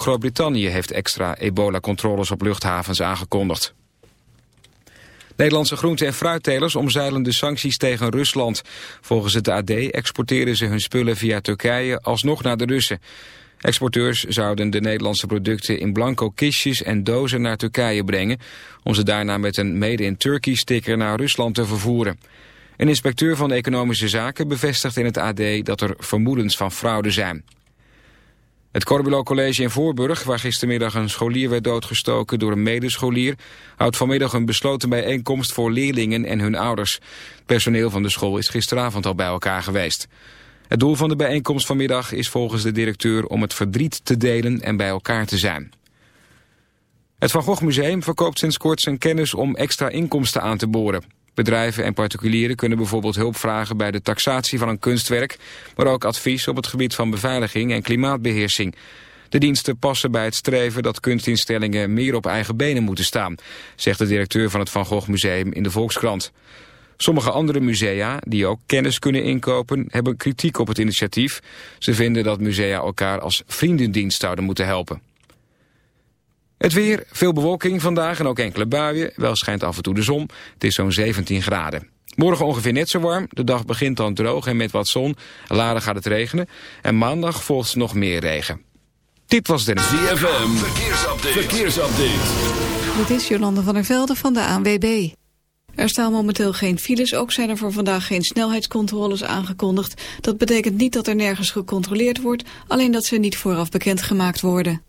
Ook Groot-Brittannië heeft extra ebola-controles op luchthavens aangekondigd. Nederlandse groente- en fruittelers omzeilen de sancties tegen Rusland. Volgens het AD exporteren ze hun spullen via Turkije alsnog naar de Russen. Exporteurs zouden de Nederlandse producten in blanco kistjes en dozen naar Turkije brengen... om ze daarna met een Made in Turkey sticker naar Rusland te vervoeren. Een inspecteur van Economische Zaken bevestigt in het AD dat er vermoedens van fraude zijn. Het Corbulo College in Voorburg, waar gistermiddag een scholier werd doodgestoken door een medescholier, houdt vanmiddag een besloten bijeenkomst voor leerlingen en hun ouders. Het personeel van de school is gisteravond al bij elkaar geweest. Het doel van de bijeenkomst vanmiddag is volgens de directeur om het verdriet te delen en bij elkaar te zijn. Het Van Gogh Museum verkoopt sinds kort zijn kennis om extra inkomsten aan te boren. Bedrijven en particulieren kunnen bijvoorbeeld hulp vragen bij de taxatie van een kunstwerk, maar ook advies op het gebied van beveiliging en klimaatbeheersing. De diensten passen bij het streven dat kunstinstellingen meer op eigen benen moeten staan, zegt de directeur van het Van Gogh Museum in de Volkskrant. Sommige andere musea, die ook kennis kunnen inkopen, hebben kritiek op het initiatief. Ze vinden dat musea elkaar als vriendendienst zouden moeten helpen. Het weer, veel bewolking vandaag en ook enkele buien. Wel schijnt af en toe de zon. Het is zo'n 17 graden. Morgen ongeveer net zo warm. De dag begint dan droog en met wat zon. Later gaat het regenen. En maandag volgt nog meer regen. Dit was de ZFM. Verkeersupdate. Verkeersupdate. Dit is Jolande van der Velde van de ANWB. Er staan momenteel geen files, ook zijn er voor vandaag geen snelheidscontroles aangekondigd. Dat betekent niet dat er nergens gecontroleerd wordt, alleen dat ze niet vooraf bekendgemaakt worden.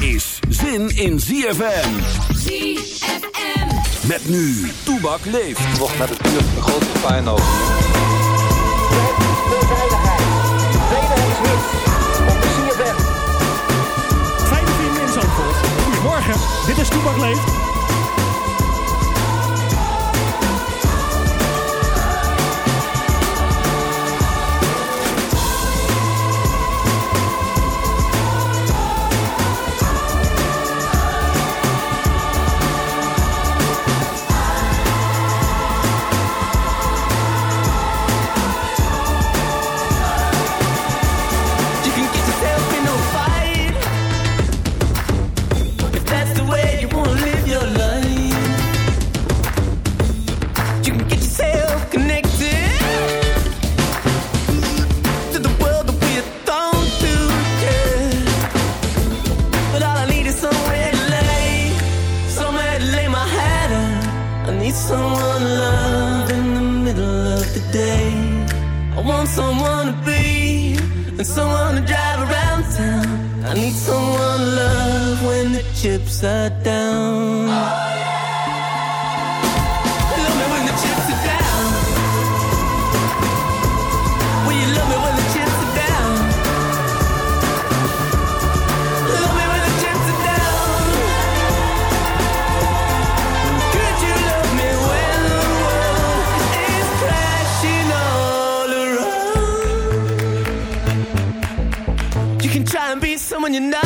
Is zin in ZFM. ZFM. Met nu, Toebak leeft. Wordt met het uur de grootste pijn over. Fijn dat in Zandvoort. Goedemorgen, dit is Toebak leeft. You're not.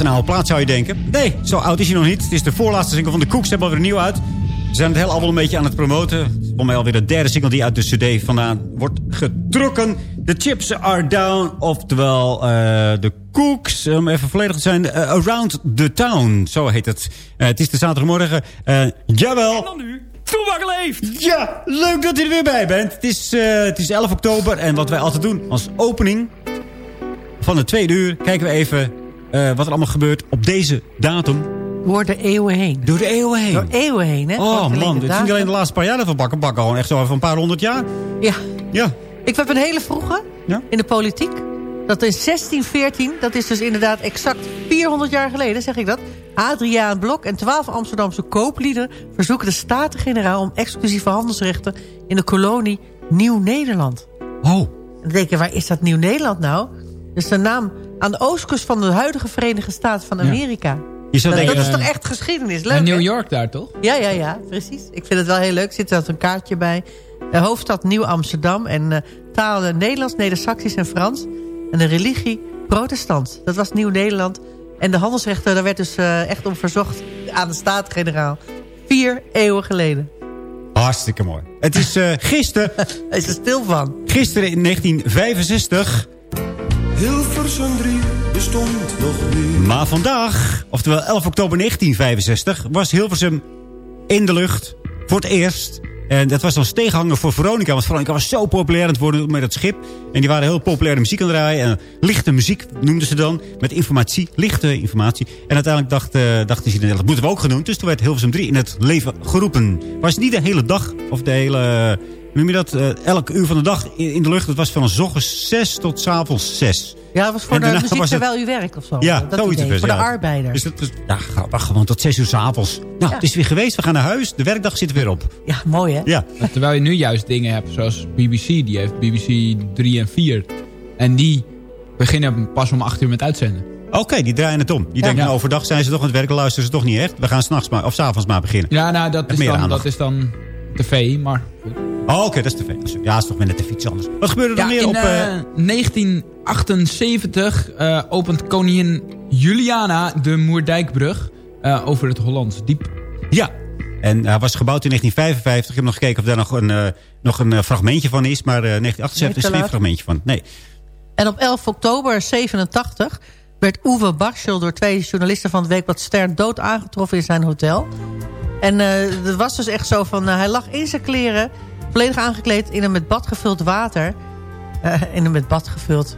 Een oude plaat zou je denken? Nee, zo oud is hij nog niet. Het is de voorlaatste single van de Cooks. Ze hebben alweer nieuw uit. Ze zijn het heel album een beetje aan het promoten. Volgens mij alweer de derde single die uit de cd vandaan wordt getrokken. The Chips Are Down. Oftewel, eh, de Cooks, om even volledig te zijn, eh, Around the Town. Zo heet het. Eh, het is de zaterdagmorgen. Jawel. En dan nu, Toebak leeft! Ja, leuk dat u er weer bij bent. Het is, het is 11 oktober en wat wij altijd doen als opening van de tweede uur... kijken we even eh, wat er allemaal gebeurt op deze datum. Door de eeuwen heen. Door de eeuwen heen. Door eeuwen heen, hè? Oh man, het is niet alleen de laatste paar jaar dat we bakken bakken. Gewoon echt zo even een paar honderd jaar. Ja. Ja. Ik heb een hele vroege Ja? in de politiek. Dat in 1614, dat is dus inderdaad exact 400 jaar geleden, zeg ik dat. Adriaan Blok en 12 Amsterdamse kooplieden verzoeken de Staten-Generaal om exclusieve handelsrechten in de kolonie Nieuw-Nederland. Oh. Dan denk je, waar is dat Nieuw-Nederland nou? Dus de naam aan de oostkust van de huidige Verenigde Staten van Amerika. Je zou dat, denken, dat is toch echt geschiedenis? Leuk? New York daar, toch? Ja, ja, ja, precies. Ik vind het wel heel leuk. Zit er een kaartje bij. De hoofdstad Nieuw-Amsterdam. En eh talen Nederlands, Neder-Saxisch en Frans. En de religie protestant. Dat was Nieuw-Nederland. En de handelsrechten, daar werd dus eh, echt om verzocht aan de Staten-Generaal. Vier eeuwen geleden. Hartstikke mooi. Het is eh, gisteren. Hij is er stil van. Gisteren in 1965. Hilversum 3 bestond nog niet. Maar vandaag, oftewel 11 oktober 1965, was Hilversum in de lucht. Voor het eerst. En dat was als tegenhanger voor Veronica. Want Veronica was zo populair aan het worden met het schip. En die waren heel populaire muziek aan het draaien. En lichte muziek noemden ze dan. Met informatie, lichte informatie. En uiteindelijk dacht, eh, dachten ze, dat moeten we ook doen. Dus toen werd Hilversum 3 in het leven geroepen. Was niet de hele dag of de hele... noem je dat? Eh, elk uur van de dag in in de lucht. Het was van ochtends 6 tot s avonds 6. Ja, dat was voor En de muziek was het- terwijl u werkt of zo. Ja, dat zoiets. idee, Voor ja. de arbeider. Dus dat was, ja, wacht gewoon tot 6 uur s'avonds. Nou, het is weer geweest. We gaan naar huis. De werkdag zit er weer op. Ja, mooi hè? Ja. Terwijl je nu juist dingen hebt zoals BBC. Die heeft BBC 3 en 4. En die beginnen pas om 8 uur met uitzenden. Oké, die draaien het om. Die denken, Ja. nou, overdag zijn ze toch aan het werk. Luisteren ze toch niet echt. We gaan s'nachts maar, of s'avonds maar beginnen. Ja, nou, dat is, dan, aandacht. dat is dan tv, maar. Oh, oké, dat is te veel. Ja, is toch weer net even iets anders. Wat gebeurde er Ja, meer in op... eh, eh, 1978 eh, opent koningin Juliana de Moerdijkbrug eh, over het Hollands Diep. Ja, en hij was gebouwd in 1955. Ik heb nog gekeken of daar nog een, eh, nog een eh, fragmentje van is. Maar eh 1978 is er te geen fragmentje van. Nee. En op 11 oktober 87 werd Uwe Barschel door twee journalisten van het Weekblad Stern dood aangetroffen in zijn hotel. En eh, het was dus echt zo van, eh, hij lag in zijn kleren, volledig aangekleed in een met bad gevuld water. Eh, in een met bad gevuld...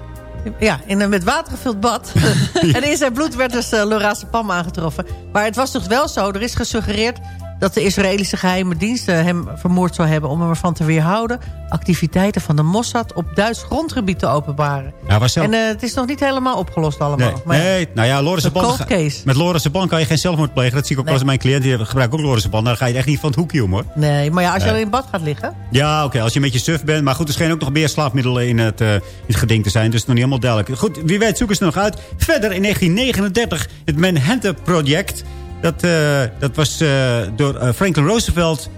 Ja, in een met water gevuld bad. en in zijn bloed werd dus uh, lorazepam aangetroffen. Maar het was toch wel zo, er is gesuggereerd dat de Israëlische geheime diensten hem vermoord zou hebben... om hem ervan te weerhouden activiteiten van de Mossad op Duits grondgebied te openbaren. Ja, zelf... En uh, het is nog niet helemaal opgelost allemaal. Nee, maar, nee nou ja, lorazepam, met lorazepam kan je geen zelfmoord plegen. Dat zie ik ook nee. eens mijn cliënten, die gebruiken ook lorazepam. Dan ga je echt niet van het hoekje om hoor. Nee, maar ja, als je nee. al in bad gaat liggen. Ja, oké, okay, als je een beetje suf bent. Maar goed, er schijnen ook nog meer slaapmiddelen in het, uh, in het geding te zijn. Dus het is nog niet helemaal duidelijk. Goed, wie weet zoeken ze nog uit. Verder in 1939 het Manhattan Project... Dat, uh, dat was uh, door uh, Franklin Roosevelt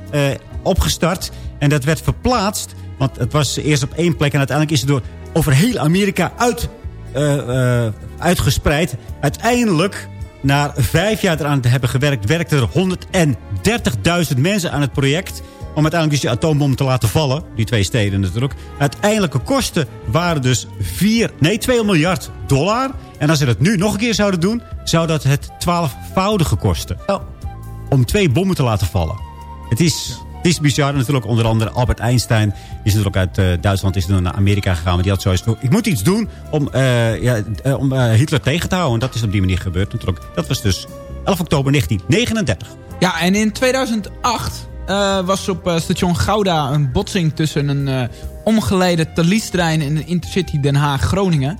opgestart. En dat werd verplaatst. Want het was eerst op één plek. En uiteindelijk is het door over heel Amerika uit, uitgespreid. Uiteindelijk, na vijf jaar eraan te hebben gewerkt... werkten er 130.000 mensen aan het project om uiteindelijk dus die atoombom te laten vallen. Die twee steden natuurlijk. Uiteindelijke kosten waren dus 4, nee 2 miljard dollar. En als ze dat nu nog een keer zouden doen... zou dat het twaalfvoudige kosten. Oh. Om twee bommen te laten vallen. Het is, het is bizar. Natuurlijk onder andere Albert Einstein... is natuurlijk uit uh, Duitsland is naar Amerika gegaan. Maar die had zoiets ik moet iets doen om, uh, ja, uh, om Hitler tegen te houden. En dat is op die manier gebeurd natuurlijk. Dat was dus 11 oktober 1939. Ja, en in 2008... Uh, was op uh, station Gouda een botsing tussen een uh, omgeleide Thalys-trein en een Intercity Den Haag-Groningen.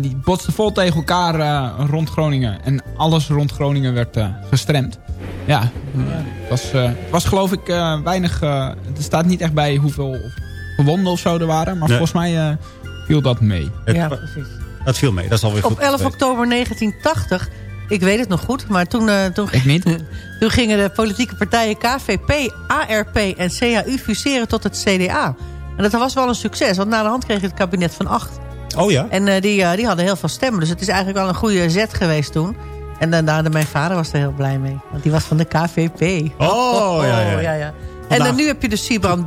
Die botsten vol tegen elkaar rond Groningen. En alles rond Groningen werd gestremd. Ja, het was, was geloof ik weinig... er staat niet echt bij hoeveel gewonden of zo er waren. Maar nee. volgens mij viel dat mee. Ja, precies. Dat viel mee, dat is alweer goed. Op 11 oktober 1980 ik weet het nog goed, maar toen, uh, toen, Ik niet. toen gingen de politieke partijen KVP, ARP en CAU fuseren tot het CDA. En dat was wel een succes, want na de hand kreeg je het kabinet van acht. Oh ja? En uh, die, uh, die hadden heel veel stemmen, dus het is eigenlijk wel een goede zet geweest toen. En dan, nou, mijn vader was er heel blij mee, want die was van de KVP. Oh, oh, oh ja, ja. ja, ja. En dan nu heb je dus Sibrand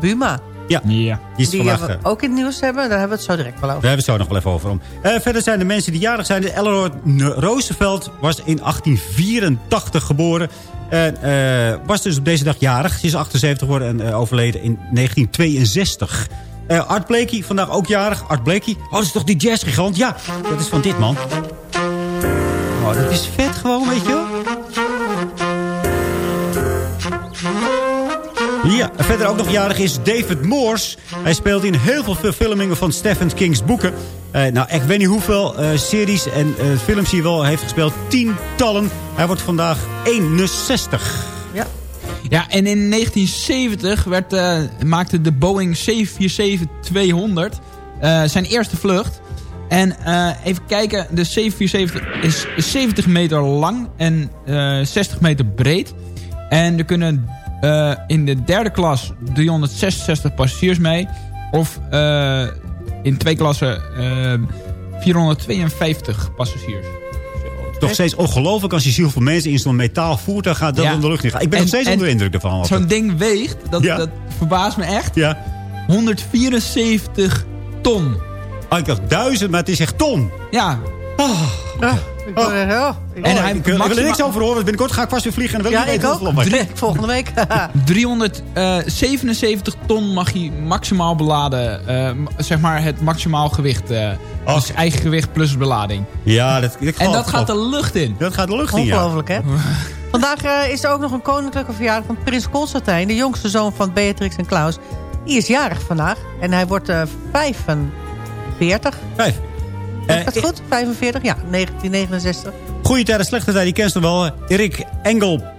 Buma. Ja, ja. die is die vandaag, we ook in het nieuws hebben. Daar hebben we het zo direct wel over. Daar hebben we het zo nog wel even over. Om. Uh, verder zijn de mensen die jarig zijn. Eleanor Roosevelt was in 1884 geboren. En uh, was dus op deze dag jarig. Ze is 78 geworden en uh, overleden in 1962. Art Blakey, vandaag ook jarig. Art Blakey. Oh, dat is toch die jazzgigant? Ja, dat is van dit man. Oh, dat is vet gewoon, weet je wel. Ja, verder ook nog jarig is David Morse. Hij speelt in heel veel verfilmingen van Stephen King's boeken. Uh, nou, ik weet niet hoeveel uh, series en films hij wel heeft gespeeld. Tientallen. Hij wordt vandaag 61. Ja. Ja, en in 1970 werd, maakte de Boeing 747-200 zijn eerste vlucht. En even kijken, de 747 is 70 meter lang en 60 meter breed. En er kunnen in de derde klas 366 passagiers mee. Of in twee klassen uh, 452 passagiers. Toch steeds ongelooflijk als je ziet hoeveel mensen in zo'n metaal voertuig gaat dat ja. de lucht in gaat. Ik ben en, nog steeds onder de indruk ervan. Zo'n ding weegt, dat, ja. dat verbaast me echt, ja. 174 ton. Ah, ik dacht duizend, maar het is echt ton. Ja. Oh. Ah. Ik oh. en oh, hij ik, wil er niks over horen. Binnenkort ga ik vast weer vliegen. En dan ja, ik ook. Drie, volgende week. 377 ton mag hij maximaal beladen. Uh, zeg maar het maximaal gewicht. Uh, oh. Dus eigen gewicht plus belading. Ja, dat, dat En dat gaat de lucht in. Dat gaat de lucht in, Ongelooflijk, hè? Vandaag uh, is er ook nog een koninklijke verjaardag van Prins Constantijn. De jongste zoon van Beatrix en Klaus. Die is jarig vandaag. En hij wordt 45. Vijf. Is dat goed? 45? Ja, 1969. Goeie tijden, slechte tijden, die kent hem wel. Erik Engel.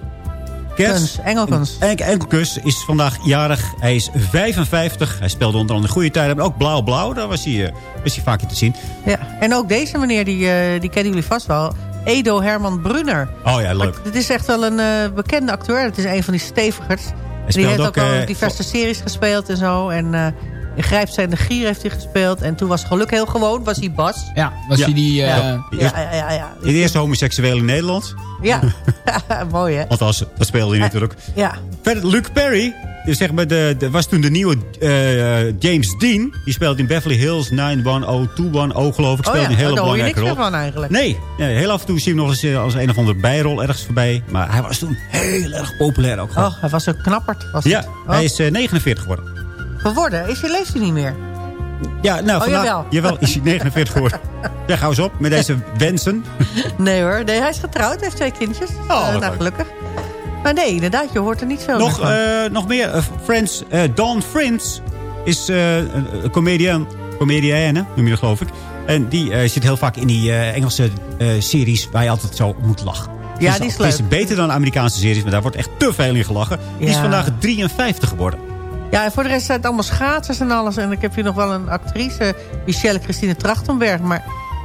Kens. Engelkens. Engelkens is vandaag jarig. Hij is 55. Hij speelde onder andere goede tijden. Maar ook Blauw Blauw, daar was hij, was hij vaak te zien. Ja, en ook deze meneer, die, uh, die kennen jullie vast wel. Edo Herman Brunner. Oh ja, leuk. Het is echt wel een uh, bekende acteur. Het is een van die stevigers. Hij die heeft ook, ook al diverse series gespeeld en zo. En uh, in Grijpsteen de Gier heeft hij gespeeld. En toen was geluk heel gewoon, was hij Bas. Ja, was ja. hij die... Uh... Ja, ja, ja, ja, De eerste homoseksueel in Nederland. Ja, mooi hè. Althans, dat speelde hij natuurlijk. Ja. Verder, Luke Perry. zeg maar, de, de, was toen de nieuwe eh, James Dean. Die speelt in Beverly Hills 91021 geloof ik. Oh Speelt ja, een hele daar hoor je belangrijke niks rol. meer van eigenlijk. Nee, nee, heel af en toe zie je hem nog eens eh, als een of andere bijrol ergens voorbij. Maar hij was toen heel erg populair ook. gewoon. Oh, hij was een knapperd. Was ja, het. Oh. hij is eh, 49 geworden. Geworden? Is hij, leeft hij niet meer? Ja, nou, Oh, vandaag, jawel. jawel, is hij 49 geworden. Ja, hou eens op met deze wensen. Nee hoor, nee, hij is getrouwd. Hij heeft twee kindjes. Oh, Eh, nou, gelukkig. Maar nee, inderdaad, je hoort er niet veel Nog, meer van. eh, nog meer. eh, Friends, Dawn Friends is een comedian, comedienne, noem je dat geloof ik. En die zit heel vaak in die Engelse series waar je altijd zo moet lachen. Ja, die is Het is leuk. beter dan Amerikaanse series, maar daar wordt echt te veel in gelachen. Die is vandaag 53 geworden. Ja, en voor de rest zijn het allemaal schaatsers en alles. En ik heb hier nog wel een actrice, Michelle Christine Trachtenberg. Maar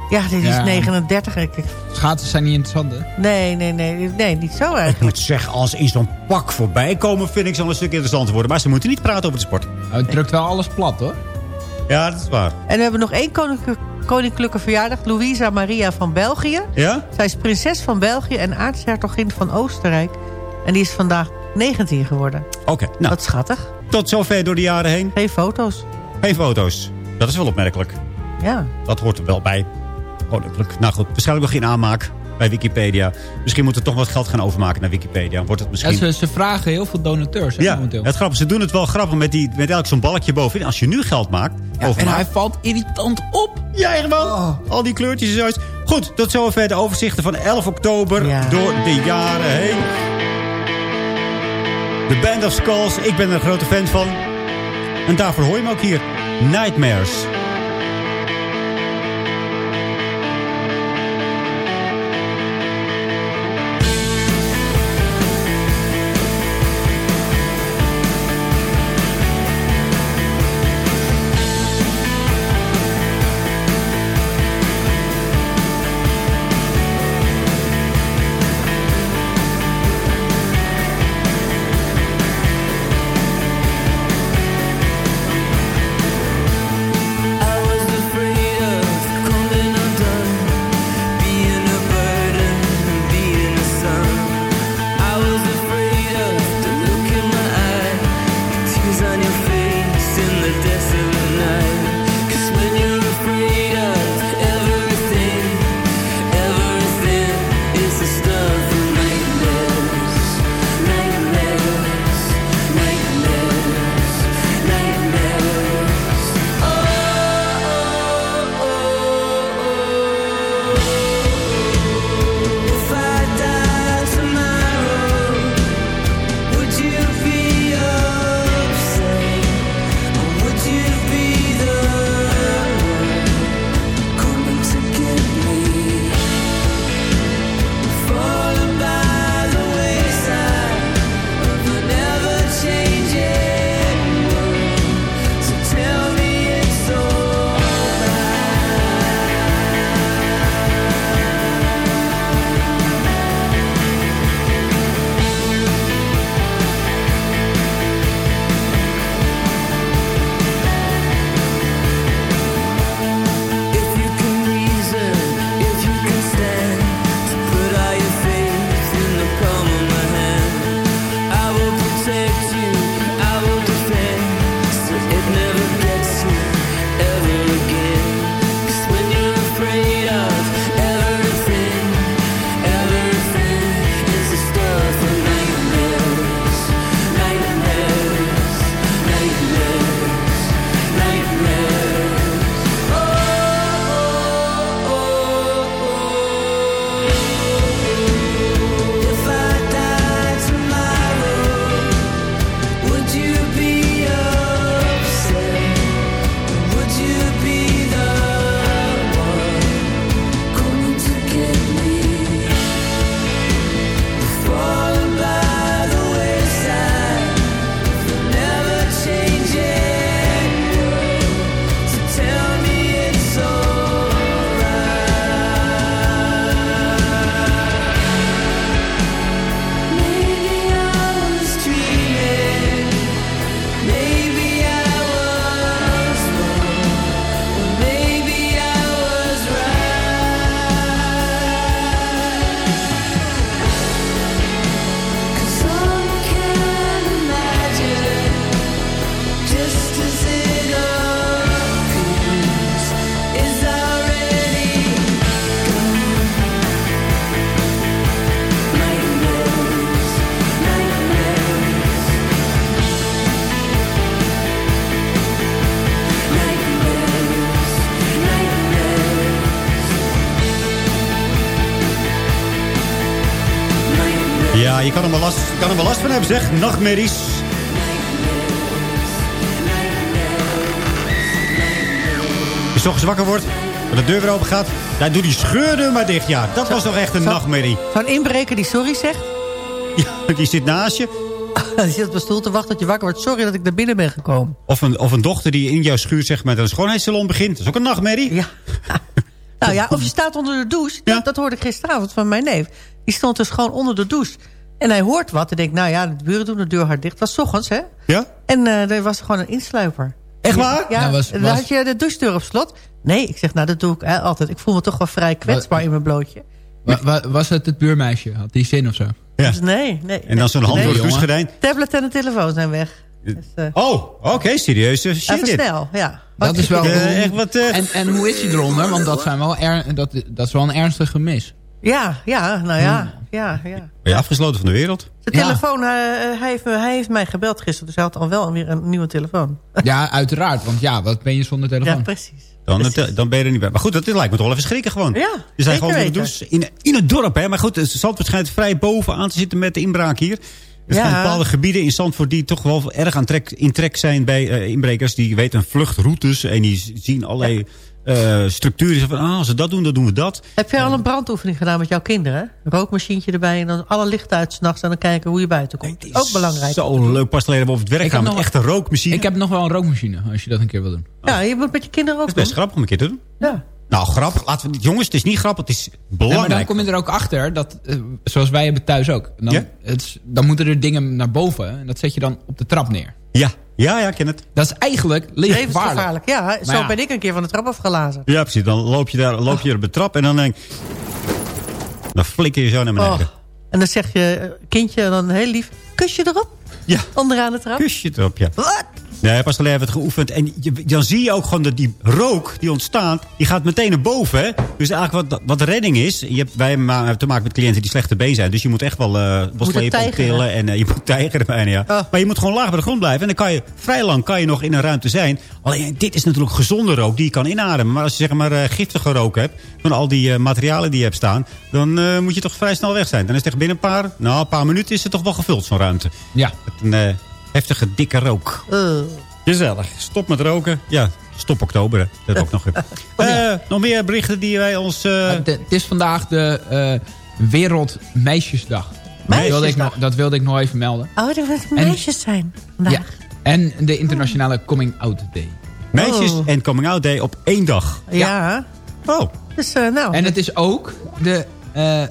ja, dit is Ja. 39. Ik, ik- Schaatsen zijn niet interessant, hè? nee, nee, nee, nee, niet zo Ik eigenlijk. moet zeggen, als ze in zo'n pak voorbij komen, vind ik ze al een stuk interessanter worden. Maar ze moeten niet praten over de sport. Nou, het drukt wel alles plat, hoor. Ja, dat is waar. En we hebben nog één koninklijke, koninklijke verjaardag. Louisa Maria van België. Ja? Zij is prinses van België en aartshertogin van Oostenrijk. En die is vandaag 19 geworden. Oké, nou, Wat schattig. tot zover door de jaren heen. Geen foto's. Geen foto's. Dat is wel opmerkelijk. Ja. Dat hoort er wel bij. Koninklijk. Nou goed, waarschijnlijk nog geen aanmaak bij Wikipedia. Misschien moeten we toch wat geld gaan overmaken naar Wikipedia. Wordt het Ja, misschien... ze, ze vragen heel veel donateurs, hè, Ja, momenteel. het grappige, ze doen het wel grappig met, die, met elk zo'n balkje bovenin. Als je nu geld maakt, Ja, en hij valt irritant op. Ja, helemaal. Al die kleurtjes en zoiets. Goed, tot zover de overzichten van 11 oktober Ja. door de jaren heen. De Band of Skulls, ik ben er een grote fan van. En daarvoor hoor je hem ook hier. Nightmares. Ja, je kan er wel last, je kan er wel last van hebben, zeg. Nachtmerries. Als je ochtends wakker wordt, en de deur weer open gaat... dan doe die scheurdeur maar dicht, ja. Dat was toch echt een Zo- nachtmerrie. Zo'n inbreker die sorry zegt. Ja, die zit naast je. die zit op de stoel te wachten tot je wakker wordt. Sorry dat ik naar binnen ben gekomen. Of een, of een dochter die in jouw schuur zeg met een schoonheidssalon begint. Dat is ook een nachtmerrie. Ja. Nou ja, of je staat onder de douche. Dat, dat hoorde ik gisteravond van mijn neef. Die stond dus gewoon onder de douche. En hij hoort wat en denkt, nou ja, de buren doen de deur hard dicht. Het was 's ochtends, hè? Ja? En eh er was gewoon een insluiper. Echt waar? Ja, Ja, was- dan had je de douchedeur op slot. Nee, ik zeg, nou dat doe ik hè, altijd. Ik voel me toch wel vrij kwetsbaar in mijn blootje. Wa- wa- was het het buurmeisje? Had die zin of zo? Ja. Dus nee, nee. En dan zo'n hand nee. door de douche jongen. gedaan. Tablet en de telefoon zijn weg. Dus, eh, Oh, oké, shit even dit. snel, ja. Dat is wel... Eh, echt wat... eh, En, en hoe is hij eronder? Want dat, zijn wel er, dat, dat is wel een ernstig gemis. Ja, ja, nou ja. ja, ja. Ben je afgesloten van de wereld? De Ja. telefoon, eh, hij, heeft, me- hij heeft mij gebeld gisteren. Dus hij had al wel weer een nieuwe telefoon. Ja, uiteraard. Want ja, wat ben je zonder telefoon? Ja, precies. Dan, Precies. dan ben je er niet bij. Maar goed, dat lijkt me toch wel even schrikken gewoon. Ja, Je zijn gewoon in douche. In, in het dorp, hè. Maar goed, Zandvoort schijnt vrij bovenaan te zitten met de inbraak hier. Er Ja. zijn bepaalde gebieden in Zandvoort die toch wel erg aan trek, in trek zijn bij eh, inbrekers. Die weten vluchtroutes en die zien allerlei eh, structuren. Van, ah, als ze dat doen, dan doen we dat. Heb jij al een brandoefening gedaan met jouw kinderen? Een rookmachientje erbij en dan alle lichten uit 's nachts en dan kijken hoe je buiten komt. Ook belangrijk. Zo leuk. Pas geleden we op het werk Ik gaan heb met nog- echte rookmachine. Ik heb nog wel een rookmachine, als je dat een keer wil doen. Ja, je moet met je kinderen ook Dat is best doen. grappig om een keer te doen. Ja. Nou, grappig. Laten we, niet- jongens, het is niet grappig. Het is Ja, maar dan belangrijk. kom je er ook achter, dat, eh, zoals wij hebben thuis ook. Dan, Ja? het is- dan moeten er dingen naar boven en dat zet je dan op de trap neer. Ja, ja, ja, ik ken het. Dat is eigenlijk levensgevaarlijk. Levensgevaarlijk. Ja, zo ja. ben ik een keer van de trap afgelazen. Ja, precies. Dan loop je, daar, loop je er op de trap en dan denk Dan flikker je zo naar beneden. Oh. En dan zeg je, eh, kindje dan heel lief, kusje erop. Ja. Onderaan de trap. Kusje erop, ja. Wat? Nee, pas alleen hebben we het geoefend. En je, dan zie je ook gewoon dat die rook die ontstaat, die gaat meteen naar boven. Hè? Dus eigenlijk wat, wat de redding is... Je hebt, wij ma- hebben te maken met cliënten die slechte been zijn. Dus je moet echt wel, eh slepen en tijgeren. tillen. En eh, je moet tijgeren bijna, ja. Oh. Maar je moet gewoon laag bij de grond blijven. En dan kan je vrij lang kan je nog in een ruimte zijn. Alleen dit is natuurlijk gezonde rook die je kan inademen. Maar als je zeg maar eh, giftige rook hebt... van al die eh, materialen die je hebt staan... dan eh, moet je toch vrij snel weg zijn. Dan is het echt binnen een paar, nou, een paar minuten is het toch wel gevuld, zo'n ruimte. Ja. Met een eh, heftige, dikke rook. Eh. Gezellig. Stop met roken. Ja, stop oktober. hè. Dat ook nog. Eh nog meer berichten die wij ons... eh, Het het is vandaag de eh Wereldmeisjesdag. Dat wilde, ik nog, dat wilde ik nog even melden. Oh, dat moet meisjes zijn. vandaag. Ja. En de internationale Coming Out Day. meisjes Oh. en coming out day op één dag. Ja. Oh. Dus eh, nou. En het is ook de eh,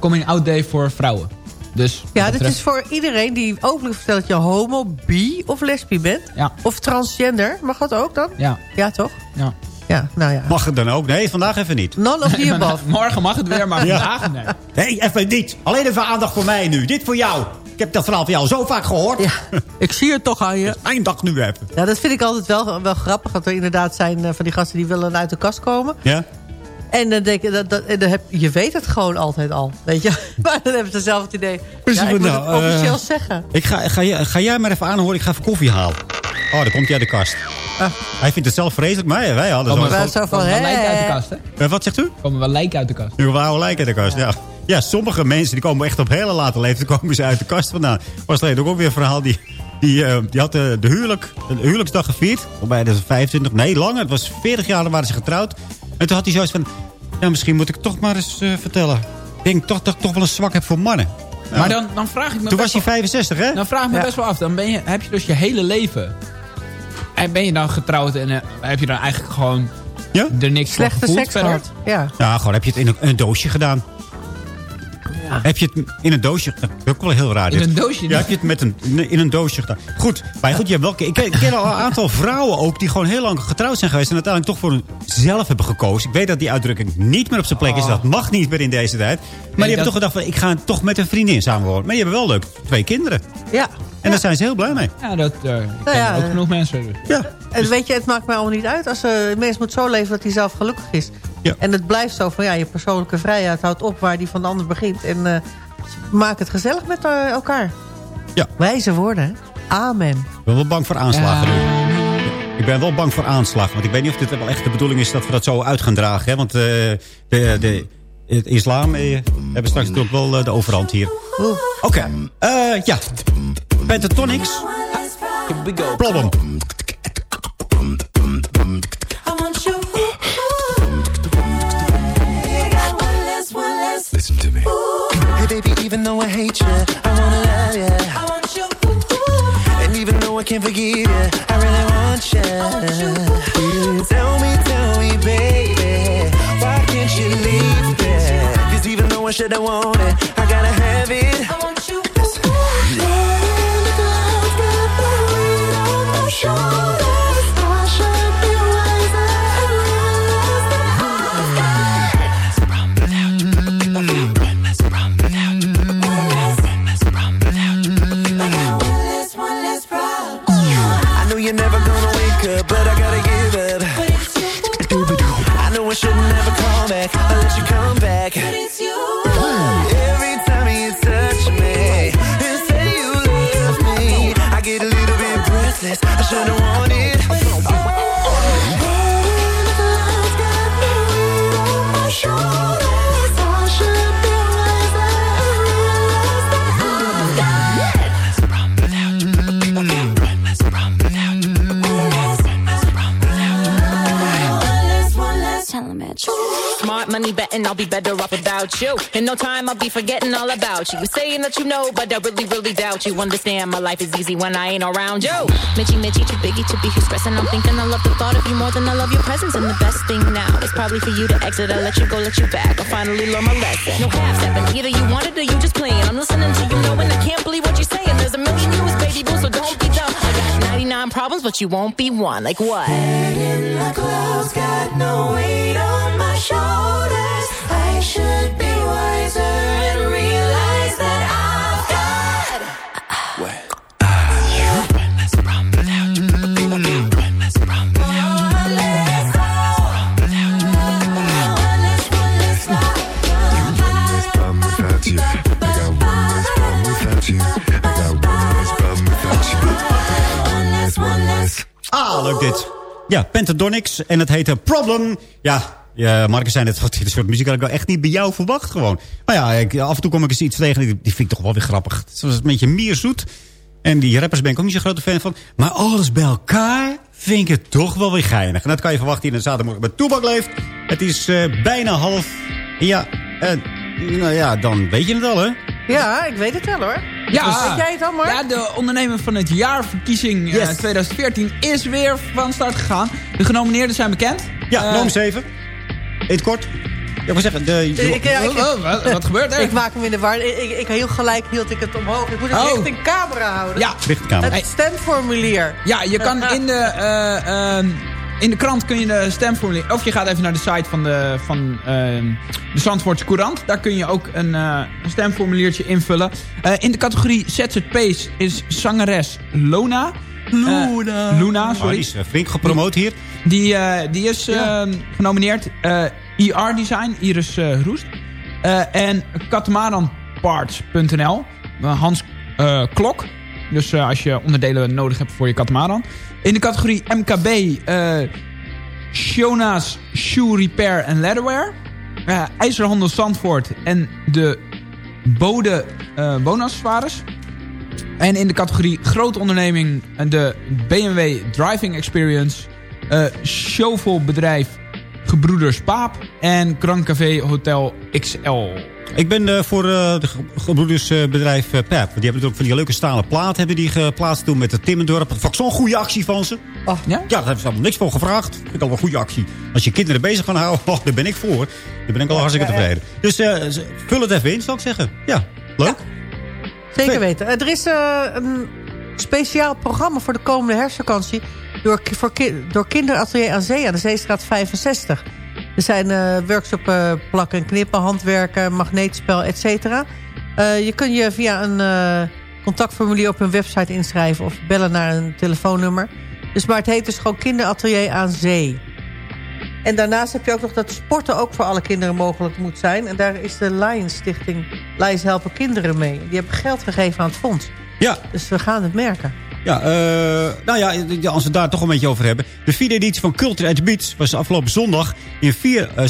Coming Out Day voor vrouwen. Dus ja, dit is voor iedereen die openlijk vertelt dat je homo, bi of lesbi bent. Ja. Of transgender. Mag dat ook dan? Ja. Ja, toch? ja. Ja, nou ja. Mag het dan ook? Nee, vandaag even niet. None of the above. Morgen mag het weer, maar Ja. vandaag nee. Nee, even niet. Alleen even aandacht voor mij nu. Dit voor jou. Ik heb dat verhaal van jou zo vaak gehoord. Ja, ik zie het toch aan je. Eindag nu even. Ja, dat vind ik altijd wel, wel grappig. Dat er inderdaad zijn eh, van die gasten die willen uit de kast komen. Ja? En dan denk je, dat, dat, en dan heb, je weet het gewoon altijd al. Weet je? Maar dan hebben ze zelf het idee. Dus Ja, ik we moet nou, het officieel eh, zeggen. Ik ga, ga, jij- ga jij maar even aanhoren. Ik ga even koffie halen. Oh, dan komt hij uit de kast. Ah. Hij vindt het zelf vreselijk, maar wij hadden Komen zo... Wel zo van, Komen wel lijken uit de kast, hè? Eh, Wat zegt u? Komen wel lijken uit de kast. Nu oude lijken uit de kast, ja. ja. sommige mensen die komen echt op hele late leeftijd komen ze uit de kast vandaan. was geleden ook weer een verhaal. Die, die, eh, die had de, de, huwelijk, de huwelijksdag gevierd. Bij de 25, nee langer. Het was 40 jaar, dan waren ze getrouwd. En toen had hij zoiets van... Ja, misschien moet ik toch maar eens eh, vertellen. Ik denk toch dat ik toch wel een zwak heb voor mannen. Ja. Maar dan, dan vraag ik me Toen was hij wel- 65, hè? Dan vraag ik me Ja. best wel af. Dan ben je, heb je dus je hele leven... En ben je dan getrouwd en eh, heb je dan eigenlijk gewoon Ja? er niks van Slechte gevoeld seks verder? gehad. Ja. Ja, gewoon heb je het in een, in een doosje gedaan. Heb je het in een doosje... Dat is ook wel heel raar. In dit. een doosje? Ja, heb je het met een, in een doosje gedaan. Goed, maar goed, je hebt wel, ik, ken, ik ken al een aantal vrouwen ook... die gewoon heel lang getrouwd zijn geweest... en uiteindelijk toch voor hunzelf hebben gekozen. Ik weet dat die uitdrukking niet meer op zijn plek is. Oh. Dat mag niet meer in deze tijd. Maar die hebben dat- toch gedacht van... ik ga toch met een vriendin samenwonen. Maar die hebben wel leuk twee kinderen. Ja. En daar zijn ze heel blij mee. Ja, dat uh, Nou ja, ook eh. genoeg mensen. Ja. En weet je, het maakt mij allemaal niet uit. Als eh, een mens moet zo leven dat hij zelf gelukkig is. Ja. En het blijft zo van, ja, je persoonlijke vrijheid houdt op waar die van de ander begint. En eh, maak het gezellig met eh, elkaar. Ja. Wijze woorden? Amen. Ik ben wel bang voor aanslagen nu. Ik ben wel bang voor aanslag. Want ik weet niet of dit wel echt de bedoeling is dat we dat zo uit gaan dragen. Hè? Want eh, de, de, het islam eh, hebben straks natuurlijk wel de overhand hier. Oké, eh, ja. Pentatonics. Problem. Even though I hate you, I wanna love you. I want you. And even though I can't forgive you, I really want you. Tell me, tell me, baby, why can't you leave me? Cause even though I should've wanted it, I gotta have it. I want you. I like it. Better off without you. In no time I'll be forgetting all about you. You saying that you know, but I really, really doubt you. Understand my life is easy when I ain't around you. Mitchy, Mitchy, too biggie to be here stressing. I'm thinking I love the thought of you more than I love your presence. And the best thing now is probably for you to exit. I let you go, let you back. I finally learn my lesson. No half stepping. Either you want it or you just playing. I'm listening to you knowing I can't believe what you're saying. There's a million yous, baby boo, so don't be dumb. I got 99 problems, but you won't be one. Like what? Head in the clouds, got no weight on my shoulders. Pentatonics. En het heet een Problem. Ja, ja Marcus zei net, dit soort muziek had ik wel echt niet bij jou verwacht gewoon. Maar ja, ik, af en toe kom ik eens iets tegen. Die, die vind ik toch wel weer grappig. Het was een beetje mierzoet. En die rappers ben ik ook niet zo'n grote fan van. Maar alles bij elkaar vind ik het toch wel weer geinig. En dat kan je verwachten in een zaterdagmorgen bij Toebak leeft. Het is eh, bijna half. Ja, en nou ja, dan weet je het al hè. Ja, ik weet het wel hoor. Ja, Weet jij het al, Mark? ja, de ondernemer van het jaarverkiezing eh, Yes. 2014 is weer van start gegaan. De genomineerden zijn bekend. Ja, Eh, noem eens even. In het kort. Ja, wil zeggen, de... Ik, ja, ik- Oh, oh, wat, wat gebeurt er? ik maak hem in de war. Ik, ik, heel gelijk hield ik het omhoog. Ik moet het Oh. richting camera houden. Ja, Lichtkamer. Het stemformulier. ja, je kan in de, eh, ehm, in de krant kun je de stemformulier... Of je gaat even naar de site van de, van, ehm, de Zandvoortse Courant. Daar kun je ook een, eh, stemformuliertje invullen. Eh, in de categorie ZZP's is zangeres Lona. Luna. Luna, Oh, sorry. die is eh, flink gepromoot hier. Die, eh, die is eh, genomineerd. Eh IR Design, Iris eh, Roest. Eh, en katamaranparts.nl. Eh, Hans eh, Klok. Dus eh, als je onderdelen nodig hebt voor je katamaran. In de categorie MKB... eh Shona's Shoe Repair en Leatherwear. Eh, IJzerhandel Zandvoort en de Bode eh woonaccessoires. En in de categorie grote onderneming eh, de BMW Driving Experience. eh Shovelbedrijf Gebroeders Paap. En Grand Café Hotel XL. Ik ben eh, voor eh de ge- gebroedersbedrijf uh, Pep. Die hebben natuurlijk van die leuke stalen plaat hebben die geplaatst toen met het Timmendorp. Dat vond zo'n goede actie van ze. Oh, ja? Ja, daar hebben ze allemaal niks voor gevraagd. Vind ik al een goede actie. Als je kinderen bezig kan houden, oh, daar ben ik voor. Daar ben ik al hartstikke tevreden. Dus eh, vul het even in, zou ik zeggen. Ja, leuk. Zeker weten. Er is eh, een speciaal programma voor de komende herfstvakantie... door, voor ki- door Kinderatelier aan Zee aan de Zeestraat 65. Er zijn eh workshop eh, plakken en knippen, handwerken, magneetspel, et cetera. Eh, je kunt je via een contactformulier op hun website inschrijven... of bellen naar een telefoonnummer. Dus, maar het heet dus gewoon Kinderatelier aan Zee. En daarnaast heb je ook nog dat sporten ook voor alle kinderen mogelijk moet zijn. En daar is de Lions Stichting Lions Helpen Kinderen mee. Die hebben geld gegeven aan het fonds. Ja. Dus we gaan het merken. Ja, eh, nou ja, ja, als we het daar toch een beetje over hebben. De vierde editie van Culture at the Beach was afgelopen zondag in vier uh,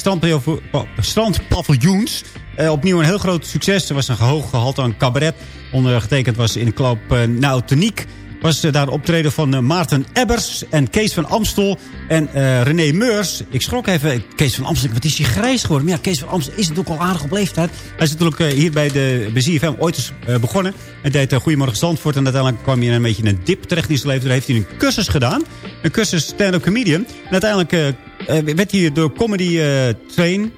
strandpaviljoens. opnieuw een heel groot succes. Er was een hoog gehalte aan cabaret. Ondergetekend was in de club Nautoniek was uh, daar optreden van uh, Maarten Ebbers en Kees van Amstel en uh, René Meurs. Ik schrok even, Kees van Amstel, wat is hij grijs geworden? Maar ja, Kees van Amstel is natuurlijk al aardig op leeftijd. Hij is natuurlijk hier bij de bij ZFM ooit eens begonnen. Hij deed Goedemorgen Zandvoort en uiteindelijk kwam hij een beetje in een dip terecht in zijn leven. Daar heeft hij een cursus gedaan. Een cursus stand-up comedian. En uiteindelijk werd hij door Comedy Train...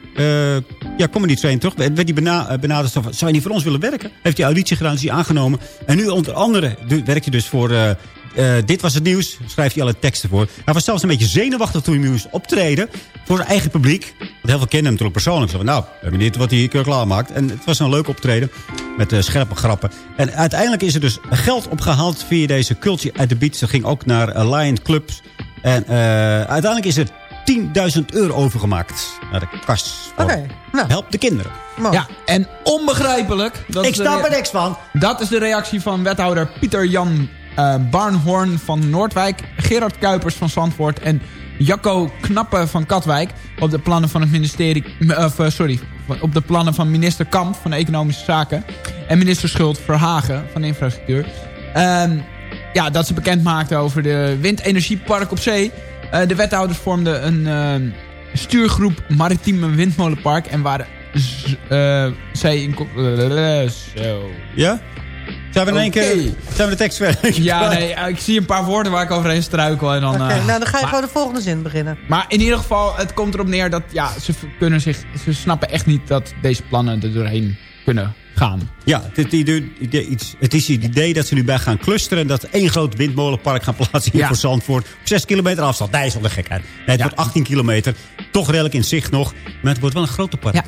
ja, Comedy Train toch? Werd hij bena benaderd van, zou je niet voor ons willen werken? Heeft hij auditie gedaan, is hij aangenomen. En nu onder andere werkt hij dus voor... Uh, uh, dit was het nieuws, schrijft hij alle teksten voor. Hij was zelfs een beetje zenuwachtig toen hij moest optreden voor zijn eigen publiek. Want heel veel kennen hem natuurlijk persoonlijk. Zo, nou, we hebben niet wat hij hier klaarmaakt. En het was een leuk optreden met uh, scherpe grappen. En uiteindelijk is er dus geld opgehaald via deze Culture at the Beach. Dat ging ook naar Alliant Clubs. En uiteindelijk is er 10.000 euro overgemaakt naar de kas. Oké, okay, nou. Help de kinderen. Mooi. Ja, en onbegrijpelijk... Dat ik snap er niks van. Dat is de reactie van wethouder Pieter Jan uh, Barnhoorn van Noordwijk... Gerard Kuipers van Zandvoort en Jacco Knappe van Katwijk... op de plannen van het ministerie... Of, uh, sorry, op de plannen van minister Kamp van Economische Zaken... en minister Schult Verhagen van Infrastructuur... Um, ja, dat ze bekend maakten over de windenergiepark op zee... Uh, de wethouders vormden een uh, stuurgroep Maritieme Windmolenpark en waren uh, zij in... zo. Ja? Zijn we in één keer... Zijn we de tekst verder? Ja, nee, ik zie een paar woorden waar ik overheen struikel. En dan, Oké, okay, nou dan ga je maar, gewoon de volgende zin beginnen. Maar in ieder geval, het komt erop neer dat ja, ze kunnen zich... Ze snappen echt niet dat deze plannen er doorheen kunnen gaan. Ja, het, het is het idee dat ze nu bij gaan clusteren... en dat één groot windmolenpark gaan plaatsen hier ja. voor Zandvoort... op 6 kilometer afstand. Nee, is wel de gekheid. Nee, het ja. wordt 18 kilometer. Toch redelijk in zicht nog. Maar het wordt wel een grote park. Ja.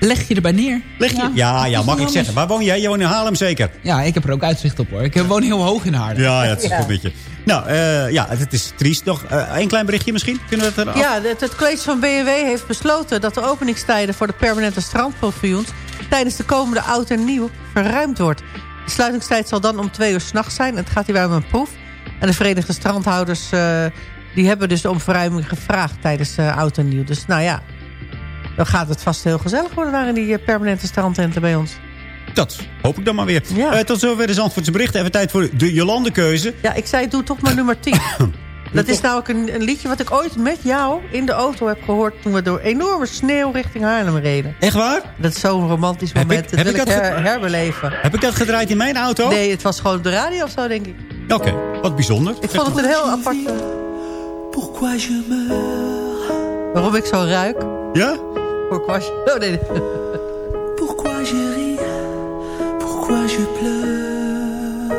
Leg je erbij neer? Leg je? Ja, ja, ja mag ik zeggen. Waar woon jij? Je woont in Haarlem zeker? Ja, ik heb er ook uitzicht op hoor. Ik woon heel hoog in Haarlem. Ja, ja het is ja. een beetje... Nou, uh, ja, het is triest. Nog uh, een klein berichtje misschien? Kunnen we het Ja, het, het college van BMW heeft besloten... dat de openingstijden voor de permanente strandpaviljoens... tijdens de komende oud en nieuw verruimd wordt. De sluitingstijd zal dan om twee uur s'nachts zijn. Het gaat hier bij om een proef. En de Verenigde Strandhouders... Uh, die hebben dus om verruiming gevraagd tijdens oud en nieuw. Dus nou ja, dan gaat het vast heel gezellig worden... daar in die permanente strandtenten bij ons. Dat hoop ik dan maar weer. Ja. Uh, tot zover de Zandvoortse berichten. Even tijd voor de Jolande-keuze. Ja, ik zei doe toch maar nummer 10. Dat is namelijk een, een, liedje wat ik ooit met jou in de auto heb gehoord... toen we door enorme sneeuw richting Haarlem reden. Echt waar? Dat is zo'n romantisch moment. Heb ik, dat wil ik, ik her, herbeleven. Heb ik dat gedraaid in mijn auto? Nee, het was gewoon op de radio of zo, denk ik. Oké, okay, wat bijzonder. Ik vond het een heel apart... Pourquoi je meurs? Waarom ik zo ruik? Ja? Pourquoi je... Oh, nee. Je pleure?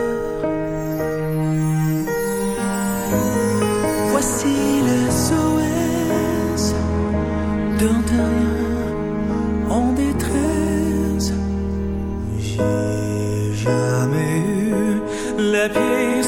Voici le SOS d'un terrien en détresse. J'ai jamais eu la pied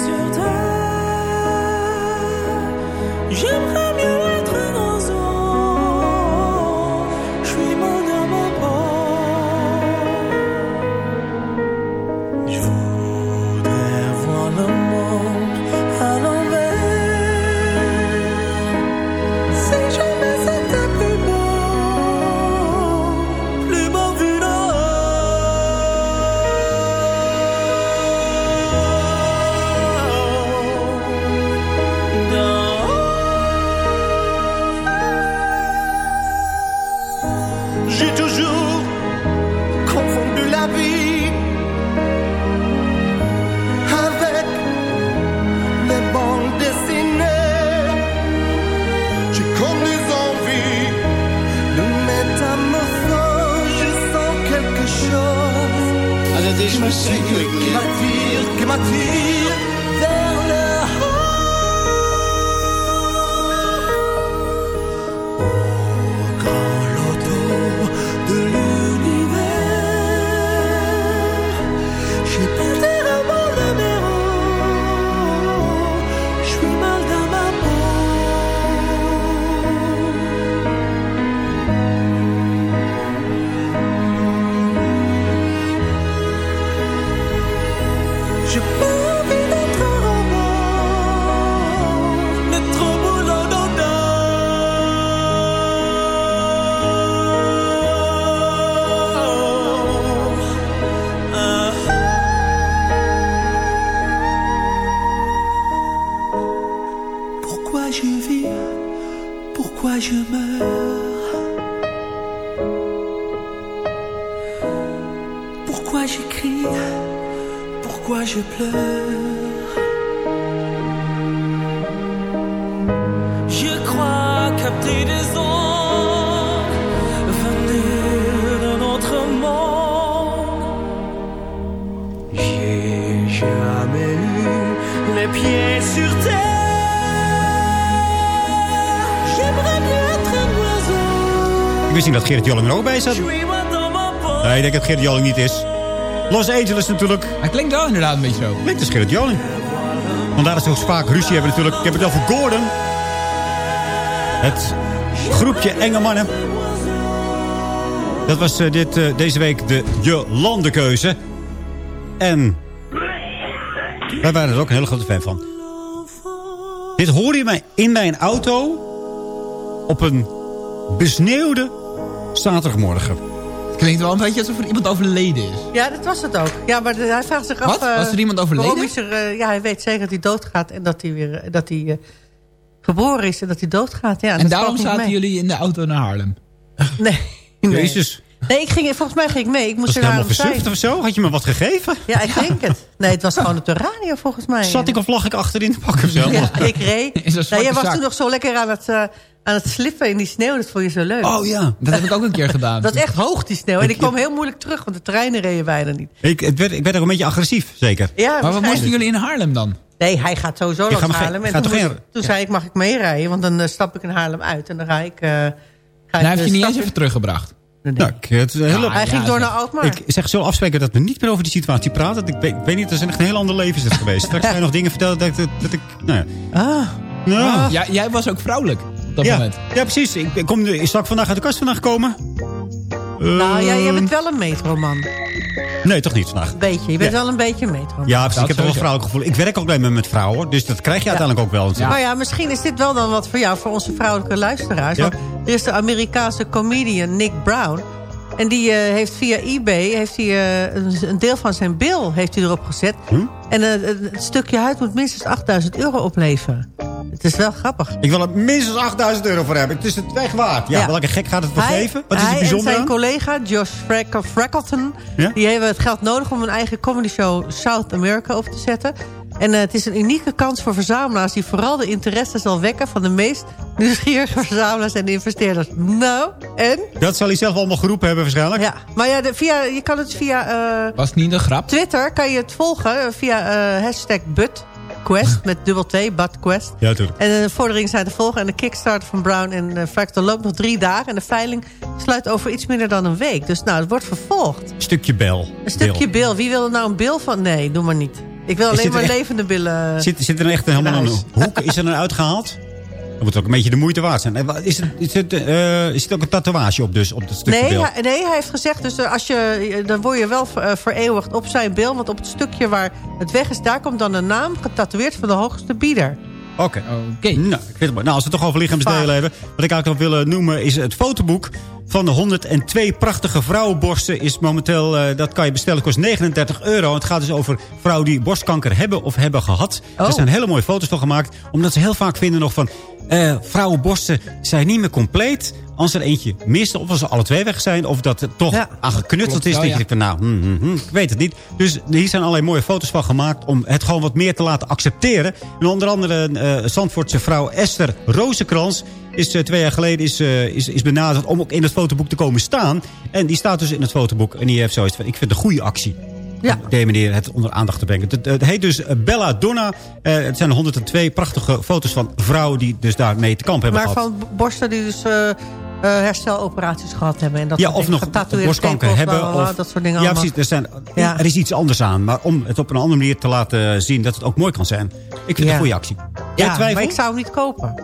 Je me suis dat Gerrit Joling er ook bij zat. Nee, ik denk dat Gerrit Joling niet is. Los Angeles natuurlijk. Hij klinkt wel inderdaad een beetje zo. Klinkt als Gerrit Joling. Vandaar dat ze ook vaak ruzie hebben natuurlijk. Ik heb het over Gordon. Het groepje enge mannen. Dat was eh, dit, eh, deze week de Jolande-keuze. En wij waren er ook een hele grote fan van. Dit hoorde je mij in mijn auto op een besneeuwde zaterdagmorgen. Het klinkt wel een beetje alsof er iemand overleden is. Ja, dat was het ook. Ja, maar de- hij vraagt zich af... Wat? eh, Was er iemand overleden? waarom is er, eh, ja, hij weet zeker dat hij doodgaat en dat hij weer eh, dat hij, eh, geboren is en dat hij doodgaat. Ja, en dat daarom zaten mee. jullie in de auto naar Haarlem. Nee. nee. Jezus. Nee, ik ging, volgens mij ging ik mee. Ik moest Was er het helemaal naar zijn. versuft of zo? Had je me wat gegeven? Ja, ik denk het. Nee, het was gewoon op de radio volgens mij. Zat ik of lag ik achterin te pakken of zo? Ja, ik reed. Nee, jij was toen nog zo lekker aan het, eh, aan het slippen in die sneeuw. Dat vond je zo leuk. Oh ja. Dat heb ik ook een keer gedaan. Dat is echt hoog, die sneeuw. En ik kwam heel moeilijk terug, want de treinen reden bijna niet. Ik, het werd, ik werd ook een beetje agressief, zeker. Ja, maar wat moesten jullie in Haarlem dan? Nee, hij gaat sowieso langs geen- Haarlem. En toen, toch moest- geen- toen zei ik, mag ik meerijden? Want dan eh, stap ik in Haarlem uit. En dan ga ik... eh ga En ik hij heeft je niet stad eens even teruggebracht. Nee. Nou, het is een hele, Ah, hij ja, ging door naar Alkmaar. ik zeg zo afspreken dat we niet meer over die situatie praten. Ik weet, ik weet niet, dat is echt een heel ander leven is het geweest. Straks ga je nog dingen vertellen dat ik... Dat, dat ik nou ja. Ah, Ja. Ja, jij was ook vrouwelijk dat Ja, moment. ja, precies. Ik, ik kom, is ik vandaag uit de kast vandaag gekomen? nou ja, jij Ehm, bent wel een metroman. Nee, toch niet vandaag. Beetje. Je bent Ja. wel een beetje een metroman. Ja, precies. Dat ik heb toch wel een vrouwelijk gevoel. Ik werk ook alleen met vrouwen, hoor. Dus dat krijg je uiteindelijk ook wel. Ja. Maar ja, misschien is dit wel dan wat voor jou, voor onze vrouwelijke luisteraars. Ja. Er is de Amerikaanse comedian Nick Brown. En die eh, heeft via eBay heeft hij, eh, een, een deel van zijn bil heeft hij erop gezet. Hm? En eh, het stukje huid moet minstens 8000 euro opleveren. Het is wel grappig. Ik wil er minstens 8000 euro voor hebben. Het is het weg waard. Ja, Ja. welke gek gaat het voor Hij, geven? Wat is hij het en bijzonder zijn aan? collega Josh Freck- Freckleton... Ja? die hebben het geld nodig om een eigen comedy show South America op te zetten. En eh, het is een unieke kans voor verzamelaars... die vooral de interesse zal wekken van de meest nieuwsgierige verzamelaars en investeerders. Nou, en? Dat zal hij zelf allemaal geroepen hebben waarschijnlijk. Ja, maar ja, de, via, je kan het via eh, Was het niet een grap? Twitter kan je het volgen eh, via eh, hashtag ButQuest met dubbel T, ButQuest. Ja, natuurlijk. En de vorderingen zijn te volgen. En de Kickstarter van Brown en uh, Fractal loopt nog drie dagen. En de veiling sluit over iets minder dan een week. Dus nou, het wordt vervolgd. Stukje bel. Een stukje bil. Wie wil er nou een bil van? Nee, doe maar niet. Ik wil alleen maar echt- levende billen. Zit, zit er echt helemaal in een hoek? Is er een uitgehaald? Dat moet ook een beetje de moeite waard zijn. Is er, is het, eh, is het ook een tatoeage op, dus, op dat stukje Nee hij, nee, hij heeft gezegd, dus eh, als je, eh, dan word je wel ver- vereeuwigd op zijn bil. Want op het stukje waar het weg is, daar komt dan een naam getatoeëerd van de hoogste bieder. Oké. Oké. Nou, ik vind het mooi. nou, als we het toch over lichaamsdelen hebben. Wat ik eigenlijk nog willen noemen is het fotoboek van de 102 prachtige vrouwenborsten. Is momenteel, eh, dat kan je bestellen, kost 39 euro. Het gaat dus over vrouwen die borstkanker hebben of hebben gehad. Oh. Er zijn hele mooie foto's van gemaakt. Omdat ze heel vaak vinden nog van... eh, vrouwenborsten zijn niet meer compleet. Als er eentje mist, of als ze alle twee weg zijn... of dat het toch Ja. aan geknutseld Klopt is. dat je denkt van, nou, hm, hm, hm, ik weet het niet. Dus hier zijn allerlei mooie foto's van gemaakt... om het gewoon wat meer te laten accepteren. En onder andere eh Zandvoortse vrouw Esther Rozenkrans... is eh, twee jaar geleden is, is, is benaderd om ook in het fotoboek te komen staan. En die staat dus in het fotoboek. En die heeft zoiets van, ik vind het een goede actie. Ja. Op deze manier het onder aandacht te brengen. Het, het heet dus Bella Donna. Eh, het zijn 102 prachtige foto's van vrouwen die dus daarmee te kamp hebben Maar gehad. van borsten die dus eh, eh, hersteloperaties gehad hebben. En dat ja, of nog borstkanker hebben. bla, bla, bla, Of, dat soort dingen ja, allemaal. precies. Er, zijn, Ja. er is iets anders aan. Maar om het op een andere manier te laten zien dat het ook mooi kan zijn. Ik vind het Ja. een goede actie. Jij Ja, twijfelt? maar ik zou hem niet kopen.